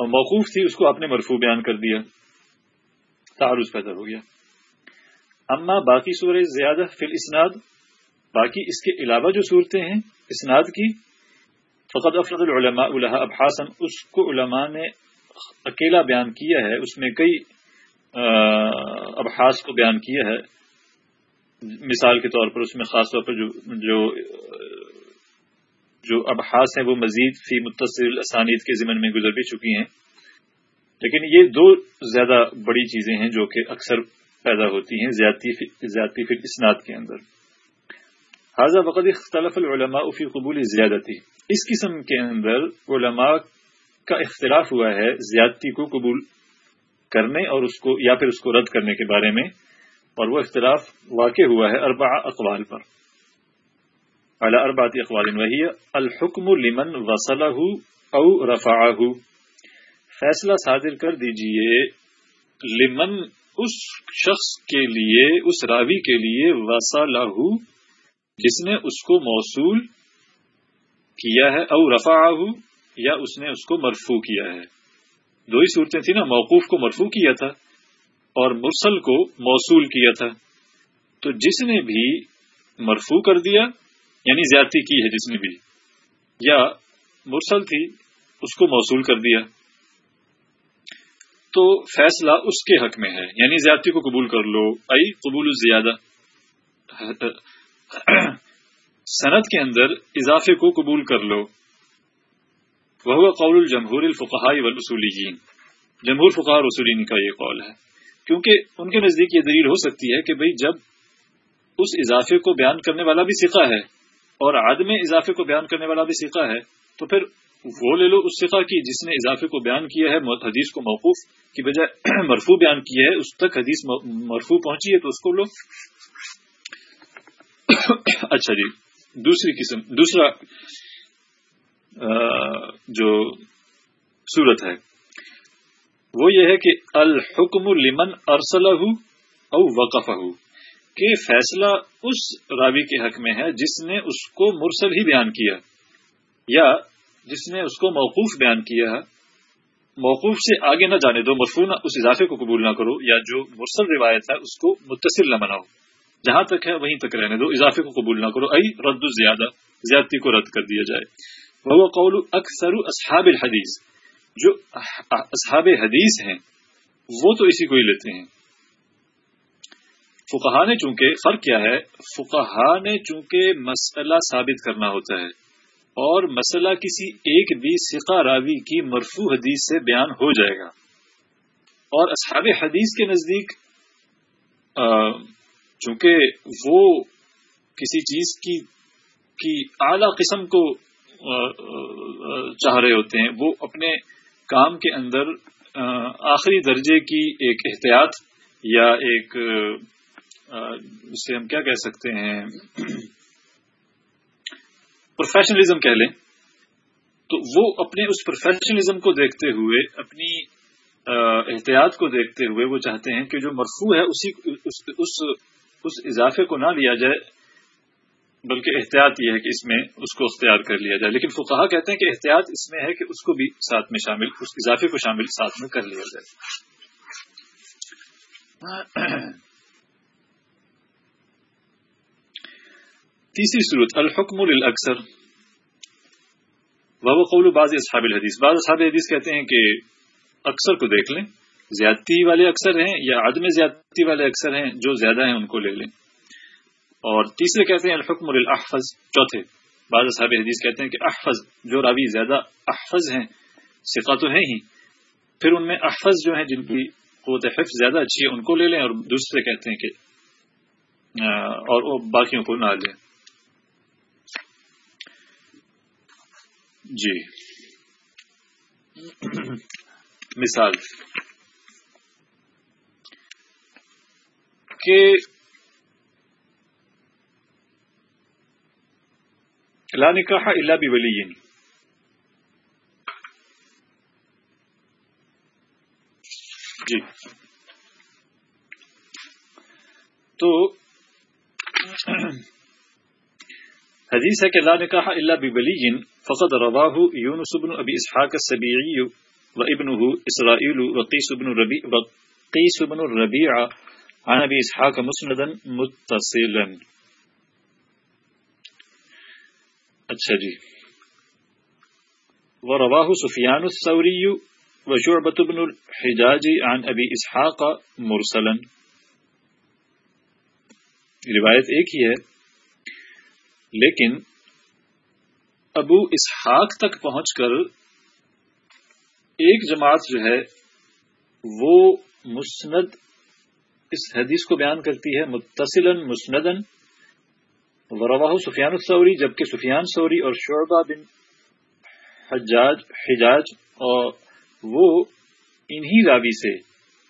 موقوف تھی، اس کو آپ نے مرفوع بیان کر دیا۔ تعارض پیدا ہو گیا۔ اما باقی سورہ زیادہ فی الاسناد، باقی اس کے علاوہ جو صورتیں ہیں، اسناد کی فقط افرد العلماء الحا ابحاسن اس کو علماء نے اکیلا بیان کیا ہے، اس میں کئی ابحاس کو بیان کیا ہے۔ مثال کے طور پر اس میں خاص طور پر جو جو جو ابحاس ہیں وہ مزید فی متصل اسانید کے ضمن میں گزر بھی چکی ہیں۔ لیکن یہ دو زیادہ بڑی چیزیں ہیں جو کہ اکثر پیدا ہوتی ہیں زیادتی فی اسناد کے اندر۔ حاضہ وقت اختلاف العلماء فی قبول زیادتی۔ اس قسم کے اندر علماء کا اختلاف ہوا ہے زیادتی کو قبول کرنے اور اس کو یا پھر اس کو رد کرنے کے بارے میں، اور وہ اختلاف واقع ہوا ہے اربع اقوال پر۔ اعلی اربات اقوال وہی الحکم لمن وسلہ او رفعہ فیصلہ صادر کر دیجیے، لمن اس شخص کے لیے، اس راوی کے لیے وسلہ جس نے اس کو موصول کیا ہے، او رفا یا اس نے اس کو مرفو کیا ہے۔ دو ہی صورتیں تھیں نا، موقوف کو مرفو کیا تھا اور مرسل کو موصول کیا تھا۔ تو جس نے بھی مرفو کر دیا یعنی زیادتی کی ہے جس نے بھی۔ یا مرسل تھی، اس کو موصول کر دیا۔ تو فیصلہ اس کے حق میں ہے۔ یعنی زیادتی کو قبول کر لو۔ ائی قبول زیادہ صنعت کے اندر اضافے کو قبول کر لو۔ وہ قول الجمہور الفقائی والاصولیین۔ جمہور فقہ اور اصولین کا یہ قول ہے۔ کیونکہ ان کے نزدیک یہ دلیل ہو سکتی ہے کہ بھئی جب اس اضافے کو بیان کرنے والا بھی سکھا ہے اور عدم اضافے کو بیان کرنے والا بھی سکھا ہے، تو پھر وہ لے لو اس سکھا کی جس نے اضافے کو بیان کیا ہے حدیث کو موقوف کی بجائے مرفو بیان کیا ہے، اس تک حدیث مرفو پہنچی ہے تو اس کو لو۔ اچھا جی دوسری قسم، دوسرا جو صورت ہے، وہ یہ ہے کہ الحکم لمن ارسلہ او وقف کہ فیصلہ اس راوی کے حق میں ہے جس نے اس کو مرسل ہی بیان کیا یا جس نے اس کو موقوف بیان کیا ہے۔ موقوف سے آگے نہ جانے دو نہ، اس اضافے کو قبول نہ کرو یا جو مرسل روایت ہے اس کو متصل نہ بناؤ۔ جہاں تک ہے وہیں تک رہنے دو، اضافے کو قبول نہ کرو۔ ائی رد زیادہ، زیادتی کو رد کر دیا جائے۔ وہ قول اکثر اصحاب الحدیث۔ جو اصحاب حدیث ہیں، وہ تو اسی کو ہی لیتے ہیں۔ فقہ نے چونکہ فرق کیا ہے فقہ نے چونکہ مسئلہ ثابت کرنا ہوتا ہے اور مسئلہ کسی ایک بھی سقہ راوی کی مرفوع حدیث سے بیان ہو جائے گا۔ اور اصحاب حدیث کے نزدیک چونکہ وہ کسی چیز کی کی اعلی قسم کو چاہ رہے ہوتے ہیں، وہ اپنے کام کے اندر آخری درجے کی ایک احتیاط یا ایک اسے ہم کیا کہہ سکتے ہیں؟ پروفیشنلزم کہہ لیں۔ تو وہ اپنے اس پروفیشنلزم کو دیکھتے ہوئے، اپنی احتیاط کو دیکھتے ہوئے وہ چاہتے ہیں کہ جو مرفوع ہے، اسی اس اس اضافے کو نہ لیا جائے، بلکہ احتیاط یہ ہے کہ اس میں اس کو اختیار کر لیا جائے۔ لیکن فقہا کہتے ہیں کہ احتیاط اس میں ہے کہ اس کو بھی ساتھ میں شامل، اس اضافے کو شامل ساتھ میں کر لیا جائے۔ تیسری صورت، الحکم الاکثر وہ قول بعض اصحاب الحدیث. بعض اصحاب حدیث کہتے ہیں کہ اکثر کو دیکھ لیں، زیادتی والے اکثر ہیں یا عدم زیادتی والے اکثر ہیں، جو زیادہ ہیں ان کو لے لیں. اور تیسرے کہتے ہیں الحکم الاحفظ چوتھے. بعض صاحب حدیث کہتے ہیں کہ احفظ، جو راوی زیادہ احفظ ہیں سکھا تو ہے ہی، پھر ان میں احفظ جو ہیں، جن کی قوت حفظ زیادہ اچھی ہے، ان کو لے لیں، اور دوسرے کہتے ہیں کہ اور باقیوں کو نہ لیں. جی۔ مثال۔ کہ لا نکاح اللہ بھی ولی یعنی حديث ہے کہ لا نکاح إلا ببلی فقد رواه يونس بن أبي إسحاق السبيعي وابنه إسرائيل قیس بن ربيع قیس بن ربیع عن ابی إسحاق مسندا متصلا. اچھا جی ورواه سفيان و شعبت بن الحجاج عن ابی إسحاق مرسلا. روایت ایک ہی ہے لیکن ابو اسحاق تک پہنچ کر ایک جماعت جو ہے وہ مسند اس حدیث کو بیان کرتی ہے، متصلا مسندن ورواہ سفیان السوری جبکہ سفیان سوری اور شعبہ بن حجاج حجاج، اور وہ انہی راوی سے،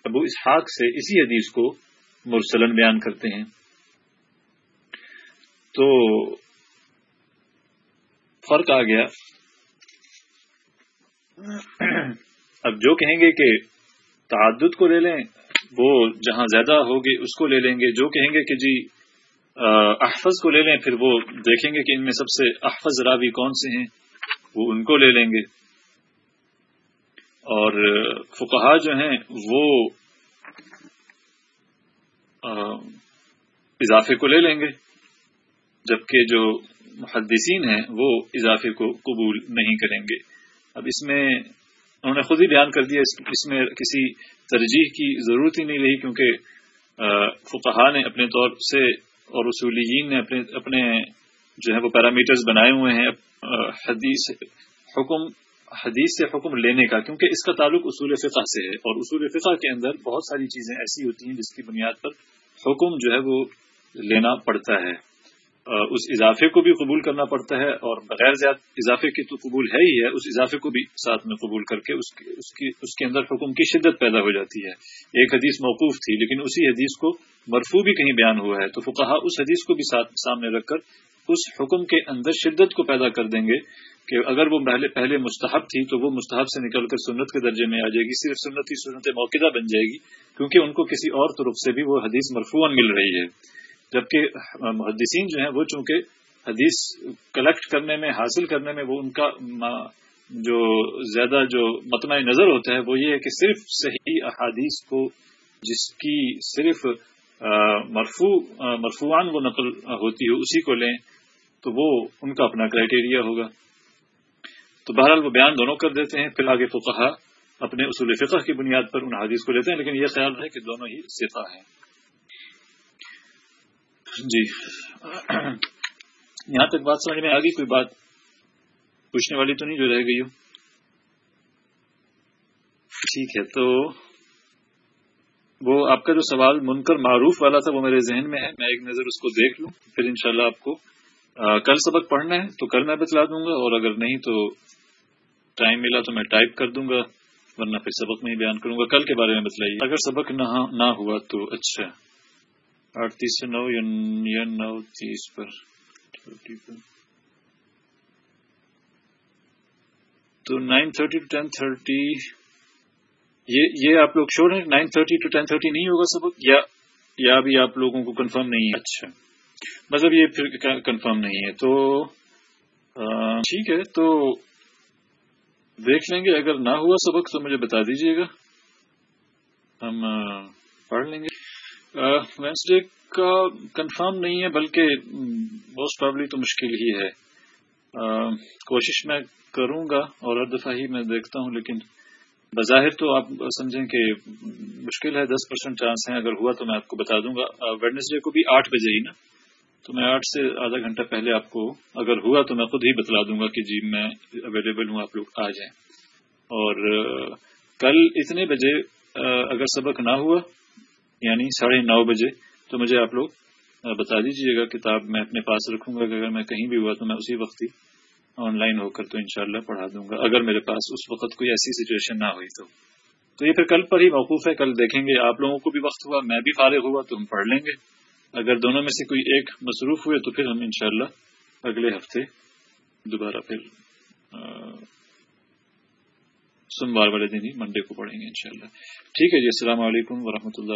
ابو اسحاق سے اسی حدیث کو مرسلن بیان کرتے ہیں۔ تو فرق آ گیا۔ اب جو کہیں گے کہ تعدد کو لے لیں، وہ جہاں زیادہ ہوگی اس کو لے لیں گے۔ جو کہیں گے کہ جی احفظ کو لے لیں، پھر وہ دیکھیں گے کہ ان میں سب سے احفظ راوی کون سے ہیں، وہ ان کو لے لیں گے۔ اور فقہا جو ہیں، وہ اضافے کو لے لیں گے۔ جبکہ جو محدثین ہیں، وہ اضافے کو قبول نہیں کریں گے۔ اب اس میں انہوں نے خود ہی بیان کر دیا، اس میں کسی ترجیح کی ضرورت ہی نہیں رہی، کیونکہ فقہا نے اپنے طور سے اور اصولیین نے اپنے اپنے جو ہے وہ پیرامیٹرز بنائے ہوئے ہیں حدیث حکم حدیث سے حکم لینے کا، کیونکہ اس کا تعلق اصول فقہ سے ہے۔ اور اصول فقہ کے اندر بہت ساری چیزیں ایسی ہوتی ہیں جس کی بنیاد پر حکم جو ہے وہ لینا پڑتا ہے۔ اس اضافے کو بھی قبول کرنا پڑتا ہے اور بغیر زیادہ اضافے کی تو قبول ہے ہی ہے، اس اضافے کو بھی ساتھ میں قبول کر کے اس اس کی کی کے اندر حکم کی شدت پیدا ہو جاتی ہے۔ ایک حدیث موقوف تھی، لیکن اسی حدیث کو مرفو بھی کہیں بیان ہوا ہے۔ تو فقہ اس حدیث کو بھی ساتھ سامنے رکھ کر اس حکم کے اندر شدت کو پیدا کر دیں گے کہ اگر وہ پہلے پہلے مستحب تھی تو وہ مستحب سے نکل کر سنت کے درجے میں آ جائے گی، صرف سنت ہی سنت موقع بن جائے گی، کیونکہ ان کو کسی اور طرف سے بھی وہ حدیث مرفوعن مل رہی ہے۔ جبکہ محدثین جو ہیں وہ چونکہ حدیث کلیکٹ کرنے میں، حاصل کرنے میں وہ ان کا جو زیادہ جو متمع نظر ہوتا ہے، وہ یہ ہے کہ صرف صحیح احادیث کو جس کی صرف مرفو مرفوعان وہ نقل ہوتی ہے اسی کو لیں تو وہ ان کا اپنا کرائٹیریا ہوگا۔ تو بہرحال وہ بیان دونوں کر دیتے ہیں۔ پھر آگے فقہ اپنے اصول فقہ کی بنیاد پر ان حادیث کو لیتے ہیں، لیکن یہ خیال ہے کہ دونوں ہی صفا ہیں۔ جی۔ یہاں تک بات سمجھ میں آ گئی، کوئی بات پوچھنے والی تو نہیں جو رہ گئی ہو؟ ٹھیک ہے، تو وہ آپ کا جو سوال منکر معروف والا تھا، وہ میرے ذہن میں ہے، میں ایک نظر اس کو دیکھ لوں، پھر انشاءاللہ آپ کو کل سبق پڑھنا ہے تو کل میں بتلا دوں گا، اور اگر نہیں تو ٹائم ملا تو میں ٹائپ کر دوں گا، ورنہ پھر سبق میں ہی بیان کروں گا، کل کے بارے میں بتلائیے۔ اگر سبق نہ ہاں، ہوا تو اچھا۔ آٹھ تیس سے نو یا نو تیس پر تو nine thirty two ten thirty یہ آپ لوگ شور ہیں nine thirty two ten thirty نہیں ہوگا سبق یا یا بھی آپ لوگوں کو کنفرم نہیں ہے اچھا مطلب یہ پھر کنفرم نہیں ہے تو ٹھیک ہے تو دیکھ لیں گے اگر نہ ہوا سبق تو مجھے بتا دیجیے گا ہم پڑھ لیں گے وینسڈے کا کنفرم نہیں ہے، بلکہ موسٹ پرابلی تو مشکل ہی ہے۔ کوشش میں کروں گا اور ہر دفعہ ہی میں دیکھتا ہوں، لیکن بظاہر تو آپ سمجھیں کہ مشکل ہے، دس پرسینٹ چانس ہیں۔ اگر ہوا تو میں آپ کو بتا دوں گا۔ ویڈنسڈے کو بھی آٹھ بجے ہی نا۔ تو میں آٹھ سے آدھا گھنٹہ پہلے آپ کو، اگر ہوا تو میں خود ہی بتلا دوں گا کہ جی میں اویلیبل ہوں، آپ لوگ آ جائیں۔ اور کل اتنے بجے اگر سبق نہ ہوا یعنی ساڑھے نو بجے۔ تو مجھے آپ لوگ بتا دیجیے گا، کتاب میں اپنے پاس رکھوں گا کہ اگر میں کہیں بھی ہوا تو میں اسی وقت ہی آن لائن ہو کر تو انشاءاللہ پڑھا دوں گا۔ اگر میرے پاس اس وقت کوئی ایسی سچویشن نہ ہوئی تو۔ تو یہ پھر کل پر ہی موقوف ہے، کل دیکھیں گے۔ آپ لوگوں کو بھی وقت ہوا، میں بھی فارغ ہوا تو ہم پڑھ لیں گے۔ اگر دونوں میں سے کوئی ایک مصروف ہوئے تو پھر ہم انشاءاللہ اگلے ہفتے دوبارہ پھر سوموار والے دن ہی منڈے کو پڑھیں گے انشاءاللہ۔ ٹھیک ہے جی السلام علیکم ورحمۃ اللہ